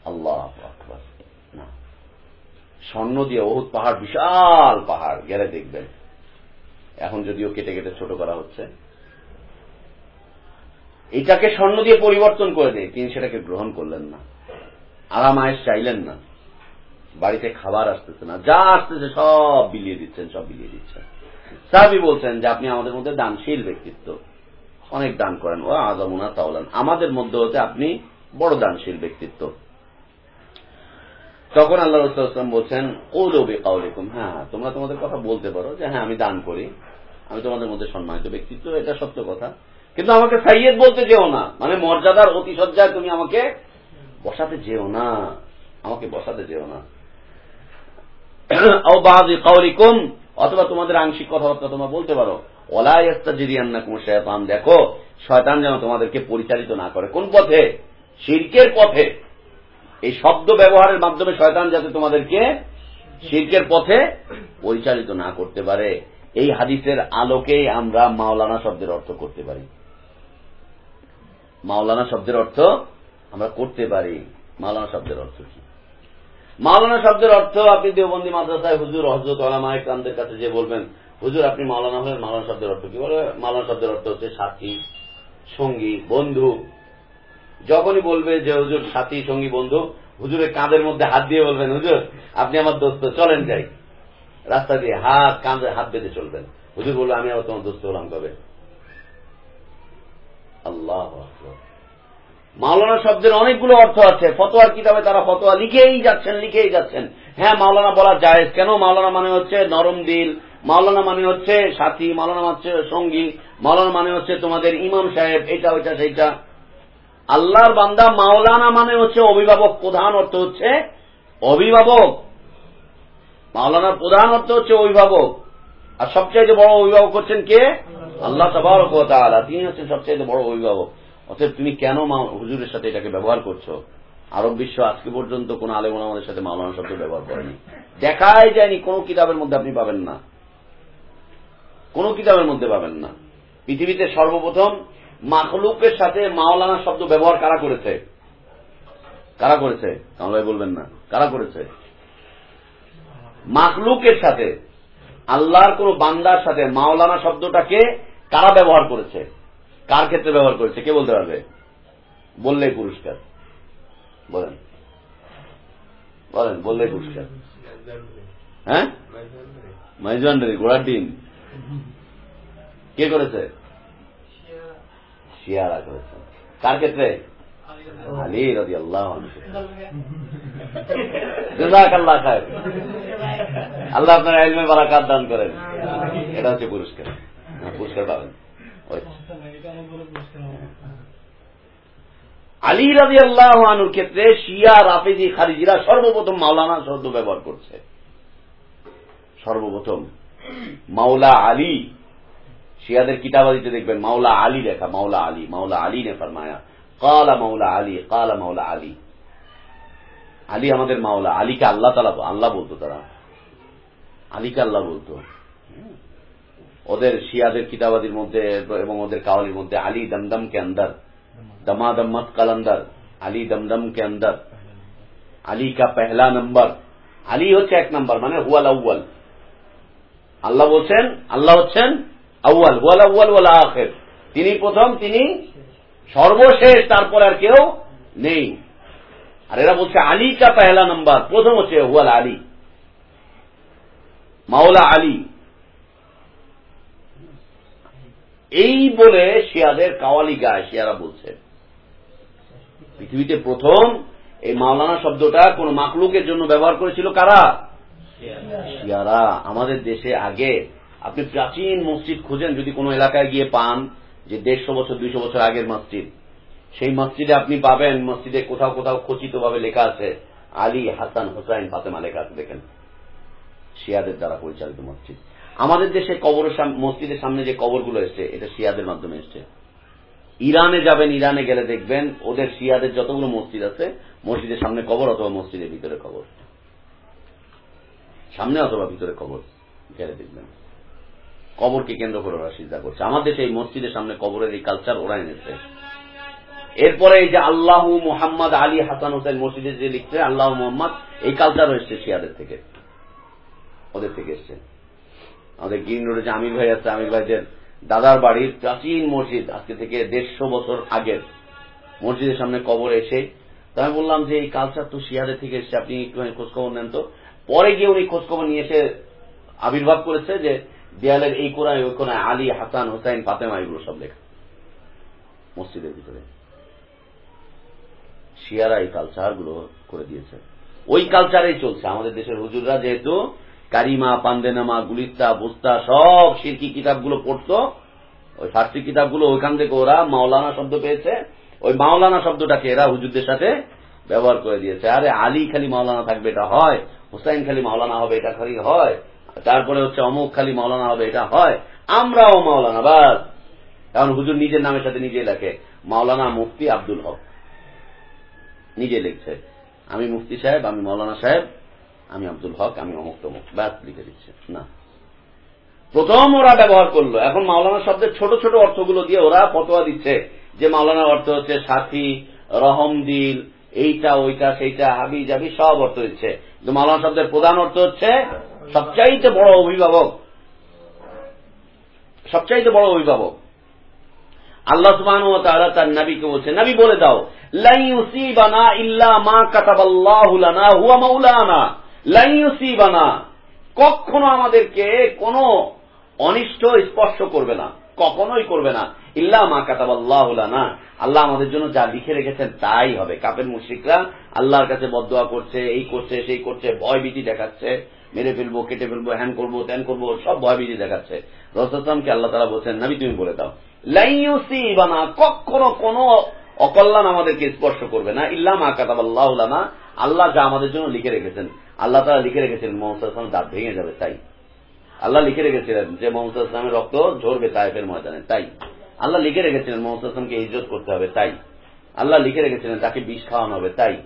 আল্লাহ না। স্বর্ণ দিয়ে বহুত পাহাড়, বিশাল পাহাড়, গেলে দেখবেন। এখন যদিও কেটে কেটে ছোট করা হচ্ছে। এটাকে স্বর্ণ দিয়ে পরিবর্তন করে দেয় তিনি সেটাকে গ্রহণ করলেন না। আরাম আয়েস চাইলেন না। বাড়িতে খাবার আসতেছে না, যা আসতেছে সব বিলিয়ে দিচ্ছেন, সব বিলিয়ে দিচ্ছেন। সাহাবি বলছেন যে, আপনি আমাদের মধ্যে দানশীল ব্যক্তিত্ব। অনেক দান করেন। ও আজমুনা তাওলান। আমাদের মধ্যে হতে আপনি বড় দানশীল ব্যক্তিত্ব। তখন আল্লাহ রসুলাম বলছেন ও লোবে কাউলিকুম হ্যাঁ তোমরা তোমাদের কথা বলতে পারো যে হ্যাঁ আমি দান করি। আমি তোমাদের মধ্যে সম্মানিত ব্যক্তিত্ব, এটা সত্য কথা। কিন্তু আমাকে সাইয়েদ বলতে যেও না। মানে মর্যাদার অতিশয্যায় তুমি আমাকে বসাতে যেও না। আমাকে বসাতে যেও না। <coughs> অথবা তোমাদের আংশিক কথাবার্তা তোমরা বলতে পারো। ওলাইস্তা দেখো, শয়তান যেন তোমাদেরকে পরিচালিত না করে। কোন পথে? শির্কের পথে। এই শব্দ ব্যবহারের মাধ্যমে শয়তান যাতে তোমাদেরকে শির্কের পথে পরিচালিত না করতে পারে। এই হাদিসের আলোকেই আমরা মাওলানা শব্দের অর্থ করতে পারি। মাওলানা শব্দের অর্থ আমরা করতে পারি। মাওলানা শব্দের অর্থ কি? মাওলানা শব্দের অর্থ আপনি দেওবন্দি মাদ্রাসায় হুজুর হজরত আলামা ইকরামদের কাছে যে বলবেন, হুজুর, আপনি মাওলানা হলেন, মাওলানা শব্দের অর্থ কি? বলে, মাওলানা শব্দের অর্থ হচ্ছে সাথী, সঙ্গী, বন্ধু। যখনই বলবে যে, হুজুর, সাথী, সঙ্গী, বন্ধু, হুজুরের কাঁধের মধ্যে হাত দিয়ে বলবেন, হুজুর, আপনি আমার দোস্ত, চলেন যাই। রাস্তা দিয়ে হাত, কাঁধে হাত বেঁধে চলবেন। হুজুর বলল, আমি আবার তোমার দোস্ত হলাম কবে? আল্লাহ মাওলানা শব্দের অনেকগুলো অর্থ আছে। ফতোয়ার কিতাবে তারা ফতোয়া লিখেই যাচ্ছেন লিখেই যাচ্ছেন। হ্যাঁ মাওলানা বলা যায় কেন? মাওলানা মানে হচ্ছে নরম দিল। মাওলানা মানে হচ্ছে সাথী। মাওলানা হচ্ছে সঙ্গী। মাওলানা মানে হচ্ছে তোমাদের ইমাম সাহেব। এটা, ওইটা, সেইটা। আল্লাহর বান্দা মাওলানা মানে হচ্ছে অভিভাবক। প্রধান অর্থ হচ্ছে অভিভাবক। মাওলানার প্রধান অর্থ হচ্ছে অভিভাবক। আর সবচাইতে বড় অভিভাবক হচ্ছেন কে? আল্লাহ তবরক তিনি হচ্ছেন সবচাইতে বড় অভিভাবক। অতএব তুমি কেন হুজুরের সাথে এটাকে ব্যবহার করছ? আরব বিশ্ব আজকে পর্যন্ত কোন আলেম আমাদের সাথে মাওলানা শব্দ ব্যবহার করেনি। দেখাই যায়নি, কোন কিতাবের মধ্যে আপনি পাবেন না। কোন কিতাবের মধ্যে পাবেন না। পৃথিবীতে সর্বপ্রথম মাখলুকের সাথে মাওলানা শব্দ ব্যবহার কারা করেছে? কারা করেছে? কামলাই বলবেন না। কারা করেছে? মাখলুকের সাথে, আল্লাহর কোন বান্দার সাথে মাওলানা শব্দটাকে কারা ব্যবহার করেছে? কার ক্ষেত্রে ব্যবহার করেছে? কে বলতে পারবে? বললেই পুরস্কার। বলেন। বলেন, বললেই পুরস্কার। হ্যাঁ? মাইজবান্ডারি ঘোড়ার ডিম কে করেছে? শিয়ারা করেছে। কার ক্ষেত্রে? আল্লাহ আল্লাহ আপনার আইলমে বারাকাত দান করেন। এটা হচ্ছে পুরস্কার। পুরস্কার পাবেন। আলী রাজি আল্লাহ আনুর ক্ষেত্রে শিয়া, রাফেজি, খারিজিরা সর্বপ্রথম মাওলানা শব্দ ব্যবহার করছে। সর্বপ্রথম। মাওলা আলী। শিয়াদের কিতাবাদিতে দেখবেন মাওলা আলী লেখা, মাওলা আলী মাওলা আলী নে ফরমায়া। কালা মাওলা আলী, কালা মাওলা আলী। আলী আমাদের মাওলা, আলীকে আল্লাহ তালা, আল্লাহ বলতো তারা। আলীকে আল্লাহ বলতো। ওদের শিয়াদের কিতাবাদির মধ্যে এবং ওদের কাওয়ালির মধ্যে আলী দমদম কে অন্দর দমাদম মত কালন্দর। আলী দমদম কে আন্দার আলী কা পহলা নম্বর। আলী হচ্ছে এক নম্বর মানে হুয়াল আউ্বাল আল্লাহ বলছেন, আল্লাহ হচ্ছেন আউ্বাল হুয়াল আউ্বাল ওয়ালা আখের। তিনি প্রথম, তিনি সর্বশেষ, তারপর আর কেউ নেই। আর এরা বলছে আলী কা পহলা নম্বর, প্রথম হচ্ছে হুয়াল আলী। মাওলা আলী। এই বলে শিয়াদের কাওয়ালি গায়, শিয়ারা বলছে। পৃথিবীতে প্রথম এই মাওলানা শব্দটা কোন মাকলুকের জন্য ব্যবহার করেছিল কারা? শিয়ারা। আমাদের দেশে আগে আপনি প্রাচীন মসজিদ খুঁজেন, যদি কোনো এলাকায় গিয়ে পান যে দেড়শো বছর, দুইশো বছর আগের মসজিদ, সেই মসজিদে আপনি পাবেন, মসজিদে কোথাও কোথাও খচিত ভাবে লেখা আছে, আলী হাসান হোসাইন ফাতেমা লেখা আছে, দেখেন। শিয়াদের দ্বারা পরিচালিত মসজিদ। আমাদের দেশে কবরের মসজিদের সামনে যে কবরগুলো এসছে, এটা শিয়াদের মাধ্যমে এসছে। ইরানে যাবেন, ইরানে গেলে দেখবেন ওদের শিয়াদের যতগুলো মসজিদ আছে, মসজিদের সামনে কবর অথবা মসজিদের ভিতরে কবর। সামনে অথবা ভিতরে কবর গেলে দেখবেন। কবরকে কেন্দ্র করে ওরা সিদ্ধা করছে। আমাদের সেই মসজিদের সামনে কবরের এই কালচার ওরা এনেছে। এরপরে এই যে আল্লাহ মোহাম্মদ আলী হাসান হোসেন মসজিদে যে লিখছে, আল্লাহ মোহাম্মদ, এই কালচার এসছে শিয়াদের থেকে। ওদের থেকে এসছে। আমাদের গ্রিন রোডে যে আমির ভাই আছে, আমির ভাইদের দাদার বাড়ির প্রাচীন মসজিদ, আজকে থেকে দেড়শো বছর আগের মসজিদের সামনে কবর এসে, তো আমি বললাম যে এই কালচার তো শিয়াদের থেকে এসছে, আপনি একটুখানি খোঁজখবর নেন তো। পরে গিয়ে উনি খোঁজখবর নিয়ে এসে আবির্ভাব করেছে যে দেয়ালের এই কোনায়, ওই কোনায় আলী, হাসান, হোসাইন, ফাতেমা, এগুলো সব লেখা। মসজিদের ভিতরে। শিয়ারা এই কালচারগুলো করে দিয়েছে। ওই কালচারেই চলছে। আমাদের দেশের হুজুররা যেহেতু কারিমা, পান্দেনামা, গুলিস্তা, বুস্তা, সব সিরকি কিতাবগুলো পড়তো। ওই ফার্সি কিতাবগুলো ওইখান থেকে ওরা মাওলানা শব্দ পেয়েছে। ওই মাওলানা শব্দটাকে এরা হুজুরদের সাথে ব্যবহার করে দিয়েছে। আরে আলী খালি মাওলানা থাকবে, এটা হয়। হুসাইন খালি মাওলানা হবে, এটা খালি হয়। তারপরে হচ্ছে অমুক খালি মাওলানা হবে, এটা হয়। আমরাও মাওলানা, বাস। কারণ হুজুর নিজের নামের সাথে নিজে লেখে, মাওলানা মুফতি আব্দুল হক। নিজে লিখছে। আমি মুফতি সাহেব, আমি মাওলানা সাহেব। আমি আব্দুল হক, আমি অমুক তমুক ব্যাস, লিখে দিচ্ছে। না। প্রথম ওরা ব্যবহার করল। এখন মাওলানা শব্দের ছোট ছোট অর্থগুলো দিয়ে ওরা ফতোয়া দিচ্ছে যে মাওলানার অর্থ হচ্ছে সাথী রহমদিল এইটা, ওইটা, সেইটা, হাবি জাবি, সব অর্থ দিচ্ছে। কিন্তু মাওলানা শব্দের প্রধান অর্থ হচ্ছে সবচাইতে বড় অভিভাবক। সবচাইতে বড় অভিভাবক। আল্লাহ সুবাহ তারা তার নাবিকে বলছে, নাবি, বলে দাও লাইসিবানা ইল্লা মা কাতাবাল্লাহুলানা হুয়া লাইসিবানা কখনো আমাদেরকে কোনো অনিষ্ট স্পর্শ করবে না, কখনোই করবে না। ইল্লা মা কাতাবাল্লাহুলানা আল্লাহ আমাদের জন্য যা লিখে রেখেছেন তাই হবে। কাপের মুশ্রিকরা আল্লাহর কাছে বদোয়া করছে, এই করছে, সেই করছে ভয় ভীতি দেখাচ্ছে। মেরে ফেলব, কেটে ফেলব, হ্যান করব, ত্যান করব, সব ভয় ভীতি দেখাচ্ছে রসলামকে আল্লাহ তারা বলছেন, নাবি, তুমি বলে দাও। লাইসি বানা কখনো কোনো অকল্যাণ আমাদেরকে স্পর্শ করবে না। ইল্লাম আকাতাব আল্লাহ আল্লাহ যা আমাদের জন্য লিখে রেখেছেন আল্লাহ তারা লিখে রেখেছিলেন মোহাম্মদ দাঁত ভেঙে যাবে, তাই। আল্লাহ লিখে রেখেছিলেন যে মোহাম্মদ রক্ত ঝরবে তাইফের ময়দানে, তাই। আল্লাহ লিখে রেখেছিলেন মোহাম্মদ ইসলামকে ইজ্জত করতে হবে, তাই। আল্লাহ লিখে রেখেছিলেন তাকে বিষ খাওয়ানো হবে, তাই।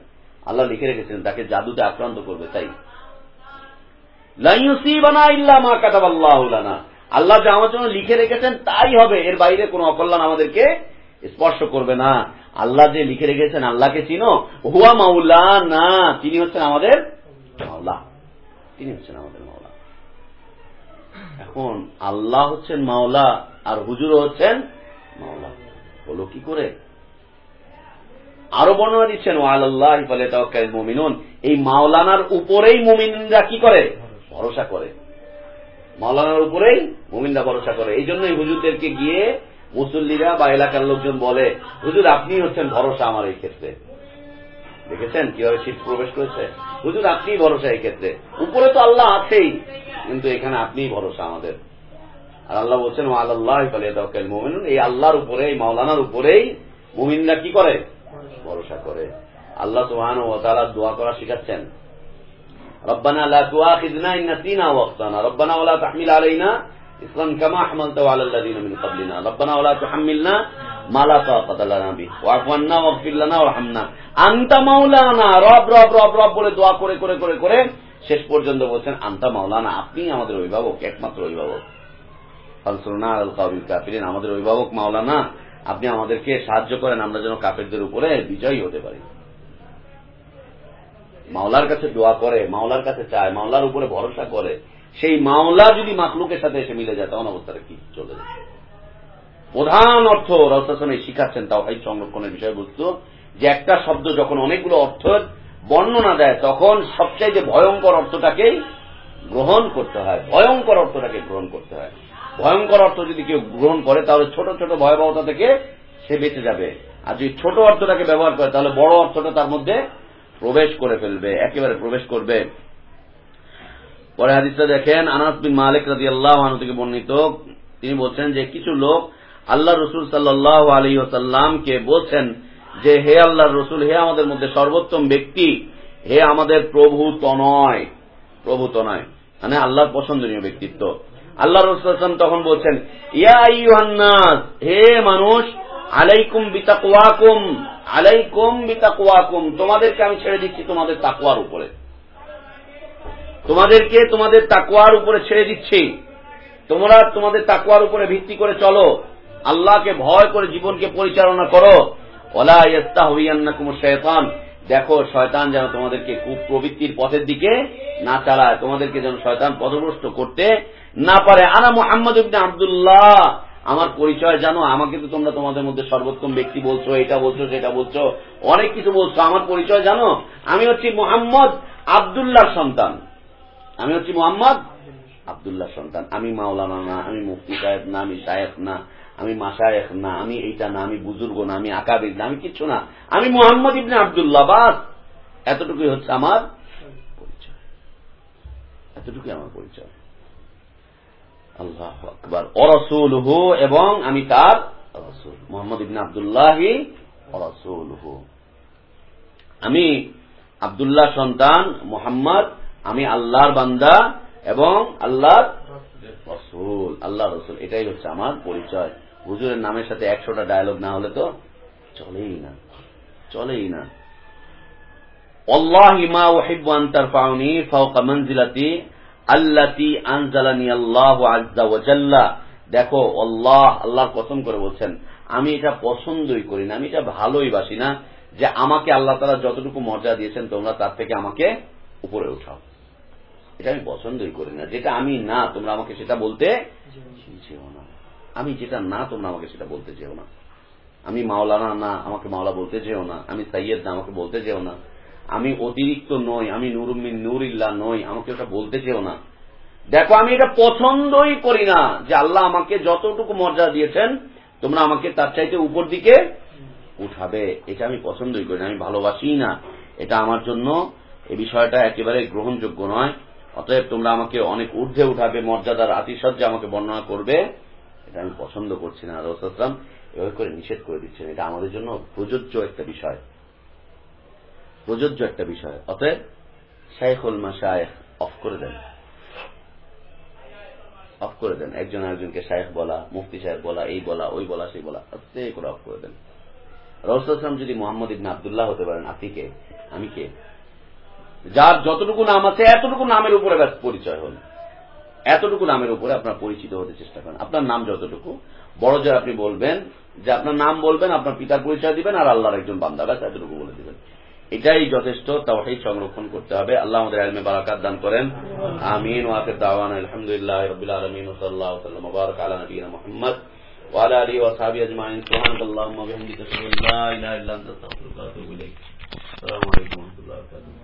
আল্লাহ লিখে রেখেছিলেন তাকে জাদুতে আক্রান্ত করবে, তাই। আল্লাহ যা আমার জন্য লিখে রেখেছেন, তাই হবে। এর বাইরে কোনো অকল্যাণ আমাদেরকে স্পর্শ করবে না। আল্লাহ যে লিখে রেখেছেন, আল্লাহকে চিনো। হুয়া মাউলা না তিনি হচ্ছেন আমাদের মাওলা তিনি হচ্ছেন আমাদের মাওলা। এখন আল্লাহ হচ্ছেন মাওলা আর হুজুরও হচ্ছেন মাওলা। বলো কি করে? আরও বর্ণনা দিচ্ছেন ও আল্লাহ ফলে মুমিনুন। এই মাওলানার উপরেই মুমিনরা কি করে? ভরসা করে। মাওলানার উপরেই মুমিনরা ভরসা করে। এই জন্যই হুজুরদেরকে গিয়ে মুসল্লিরা বা এলাকার লোকজন বলে, হুজুর, আপনি হচ্ছেন ভরসা আমার এই ক্ষেত্রে। দেখেছেন কিভাবে শীত প্রবেশ করেছে হুজুর আপনি ভরসা এই ক্ষেত্রে উপরে তো আল্লাহ আছেই কিন্তু এখানে আপনি ভরসা আমাদের আর আল্লাহ বলছেন ও আল্লাহ মোমিনুন এই আল্লাহর উপরে এই মাওলানার উপরেই মুমিনরা কি করে ভরসা করে আল্লাহ সুহান ও তারা দোয়া করা শিখাচ্ছেন ربنا لا تؤاخذنا إن نسينا واخطأنا ربنا ولا تحمل علينا إصرا كما حملته على الذين من قبلنا ربنا ولا تحملنا শেষ পর্যন্ত বলছেন, আন্তা মাওলানা, আপনি আমাদের অভিভাবক, একমাত্র অভিভাবক। আমাদের অভিভাবক মাওলানা, আপনি আমাদেরকে সাহায্য করেন, আমরা যেন কাপেরদের উপরে বিজয়ী হতে পারি। মাওলার কাছে দোয়া করে, মাওলার কাছে চায়, মাওলার উপরে ভরসা করে। সেই মাওলা যদি মাকলুকের সাথে এসে মিলে যায়, তখন অবস্থাটা কি? চলে যায়। প্রধান অর্থ রসাসনে শিখাচ্ছেন তাও এই সংরক্ষণের বিষয়বস্তু, যে একটা শব্দ যখন অনেকগুলো অর্থের বর্ণনা দেয়, তখন সবচাইতে ভয়ঙ্কর অর্থটাকেই গ্রহণ করতে হয়। ভয়ঙ্কর অর্থটাকে গ্রহণ করতে হয়। ভয়ঙ্কর অর্থ যদি কেউ গ্রহণ করে, তাহলে ছোট ছোট ভয়াবহতা থেকে সে বেঁচে যাবে। আর যদি ছোট অর্থটাকে ব্যবহার করে, তাহলে বড় অর্থটা তার মধ্যে প্রবেশ করে ফেলবে, একেবারে প্রবেশ করবে। পরে হাদিসটা দেখেন, আনাস বিন মালিক রাজি আল্লাহ থেকে বর্ণিত। তিনি বলছেন যে কিছু লোক আল্লাহ রসুল সাল্লাহ আলী ওসাল্লামকে বলছেন যে, হে আল্লাহ রসুল, হে আমাদের মধ্যে সর্বোত্তম ব্যক্তি, হে আমাদের প্রভু তনয় প্রভু তনয় মানে আল্লাহর পছন্দনীয় ব্যক্তিত্ব। আল্লাহ রসুলাম তখন বলছেন, ইয়া ইউহান্নাস হে মানুষ, আলাইকুম বিতাকুয়াকুম আলাইকুম বিতাকুয়াকুম তোমাদেরকে আমি ছেড়ে দিচ্ছি তোমাদের তাকুয়ার উপরে। তোমাদেরকে তোমাদের তাকুয়ার উপরে ছেড়ে দিচ্ছি। তোমরা তোমাদের তাকুয়ার উপরে ভিত্তি করে চলো। আল্লাহকে ভয় করে জীবনকে পরিচালনা করো। ওলা ইস্তা হইয়ান্নাকুম শয়তান দেখো, শয়তান যেন তোমাদেরকে কুপ্রবৃত্তির পথের দিকে না চালায়, তোমাদেরকে যেন শয়তান পথভ্রষ্ট করতে না পারে। আনা মোহাম্মদ আবদুল্লাহ। আমার পরিচয় জানো, আমাকে তো তোমরা তোমাদের মধ্যে সর্বোত্তম ব্যক্তি বলছো, এটা বলছো, সেটা বলছো, অনেক কিছু বলছো। আমার পরিচয় জানো, আমি হচ্ছি মোহাম্মদ আবদুল্লাহর সন্তান। আমি হচ্ছি মোহাম্মদ আবদুল্লাহ সন্তান। আমি মাওলানা না, আমি মুফতি সাহেব না, আমি সাহেব না। আমি মাসায়েখ না, আমি এইটা না, আমি বুজুর্গ না, আমি আকাবির না, আমি কিচ্ছু না। আমি মোহাম্মদ ইবনে আবদুল্লাহ, বাস। এতটুকুই হচ্ছে আমার পরিচয়। এতটুকুই আমার পরিচয়। আল্লাহ আকবর। অরসুল হু এবং আমি তার রসুল। মোহাম্মদ ইবনে আবদুল্লাহি অরসুল হু আমি আবদুল্লাহ সন্তান, মোহাম্মদ, আমি আল্লাহর বান্দা এবং আল্লাহর রসুল। আল্লাহ রসুল। এটাই হচ্ছে আমার পরিচয়। হুজুরের নামের সাথে একশোটা ডায়লগ না হলে তো চলেই না চলেই না والله ما أحب أن ترفعني فوق منزلتي التي أنزلني الله عز وجل দেখো আল্লাহ আল্লাহর কসম করে বলছেন আমি এটা পছন্দই করি না আমি এটা ভালোই বাসি না যে আমাকে আল্লাহ তারা যতটুকু মর্যাদা দিয়েছেন তোমরা তার থেকে আমাকে উপরে উঠাও এটা আমি পছন্দই করি না যেটা আমি না তোমরা আমাকে সেটা বলতে চেও না আমি যেটা না, তোমরা আমাকে সেটা বলতে চেও না। আমি মাওলানা না, আমাকে মাওলা বলতে চেও না। আমি সাইয়েদ না, আমাকে বলতে চেও না। আমি অতিরিক্ত নই, আমি নুরুমিন নুরিল্লা নই, আমাকে ওটা বলতে চেও না। দেখো, আমি এটা পছন্দই করি না যে আল্লাহ আমাকে যতটুকু মর্যাদা দিয়েছেন, তোমরা আমাকে তার চাইতে উপর দিকে উঠাবে। এটা আমি পছন্দই করি না, আমি ভালোবাসি না। এটা আমার জন্য এই বিষয়টা একেবারে গ্রহণযোগ্য নয়। অতএব তোমরা আমাকে অনেক ঊর্ধ্বে উঠাবে, মর্যাদার আতিশয্যে আমাকে বর্ণনা করবে। এটা আমি পছন্দ করছি না রসলাম এভাবে করে নিষেধ করে দিচ্ছেন। এটা আমাদের জন্য প্রযোজ্য একটা বিষয়। প্রযোজ্য একটা বিষয়। অতএব শাইখুল মাসায়েখ অফ করে দেন। অফ করে দেন। একজন একজনকে শায়েখ বলা, মুফতি সাহেব বলা, এই বলা, ওই বলা, সেই বলা করে অফ করে দেন। রসুলাম যদি মোহাম্মদ ইবনে আবদুল্লাহ হতে পারেন, আপনি কে? আমি কে? যার যতটুকু নাম আছে, এতটুকু নামের উপরে পরিচয় হল। এতটুকু নামের উপরে আপনার পরিচিত হতে চেষ্টা করেন আপনার নাম যতটুকু বড় যে আপনি বলবেন যে আপনার নাম বলবেন আপনার পিতার পরিচয় দিবেন আর আল্লাহর একজন বান্দা ব্যাস এতটুকু বলে দিবেন এটাই যথেষ্ট তাওটাই সংরক্ষণ করতে হবে আল্লাহ আমাদের আলমে বারাকাত দান করেন আমিন ওয়াকের দাওয়ান আলহামদুলিল্লাহ রবিল আলমিন সাল্লাহ সাল্লাম মুবারক আলা নবীনা মুহাম্মদ وعلى آله وأصحابه أجمعين سبحانك اللهم وبحمدك أشهد أن لا إله إلا أنت أستغفرك وأتوب إليك السلام عليكم ورحمة الله وبركاته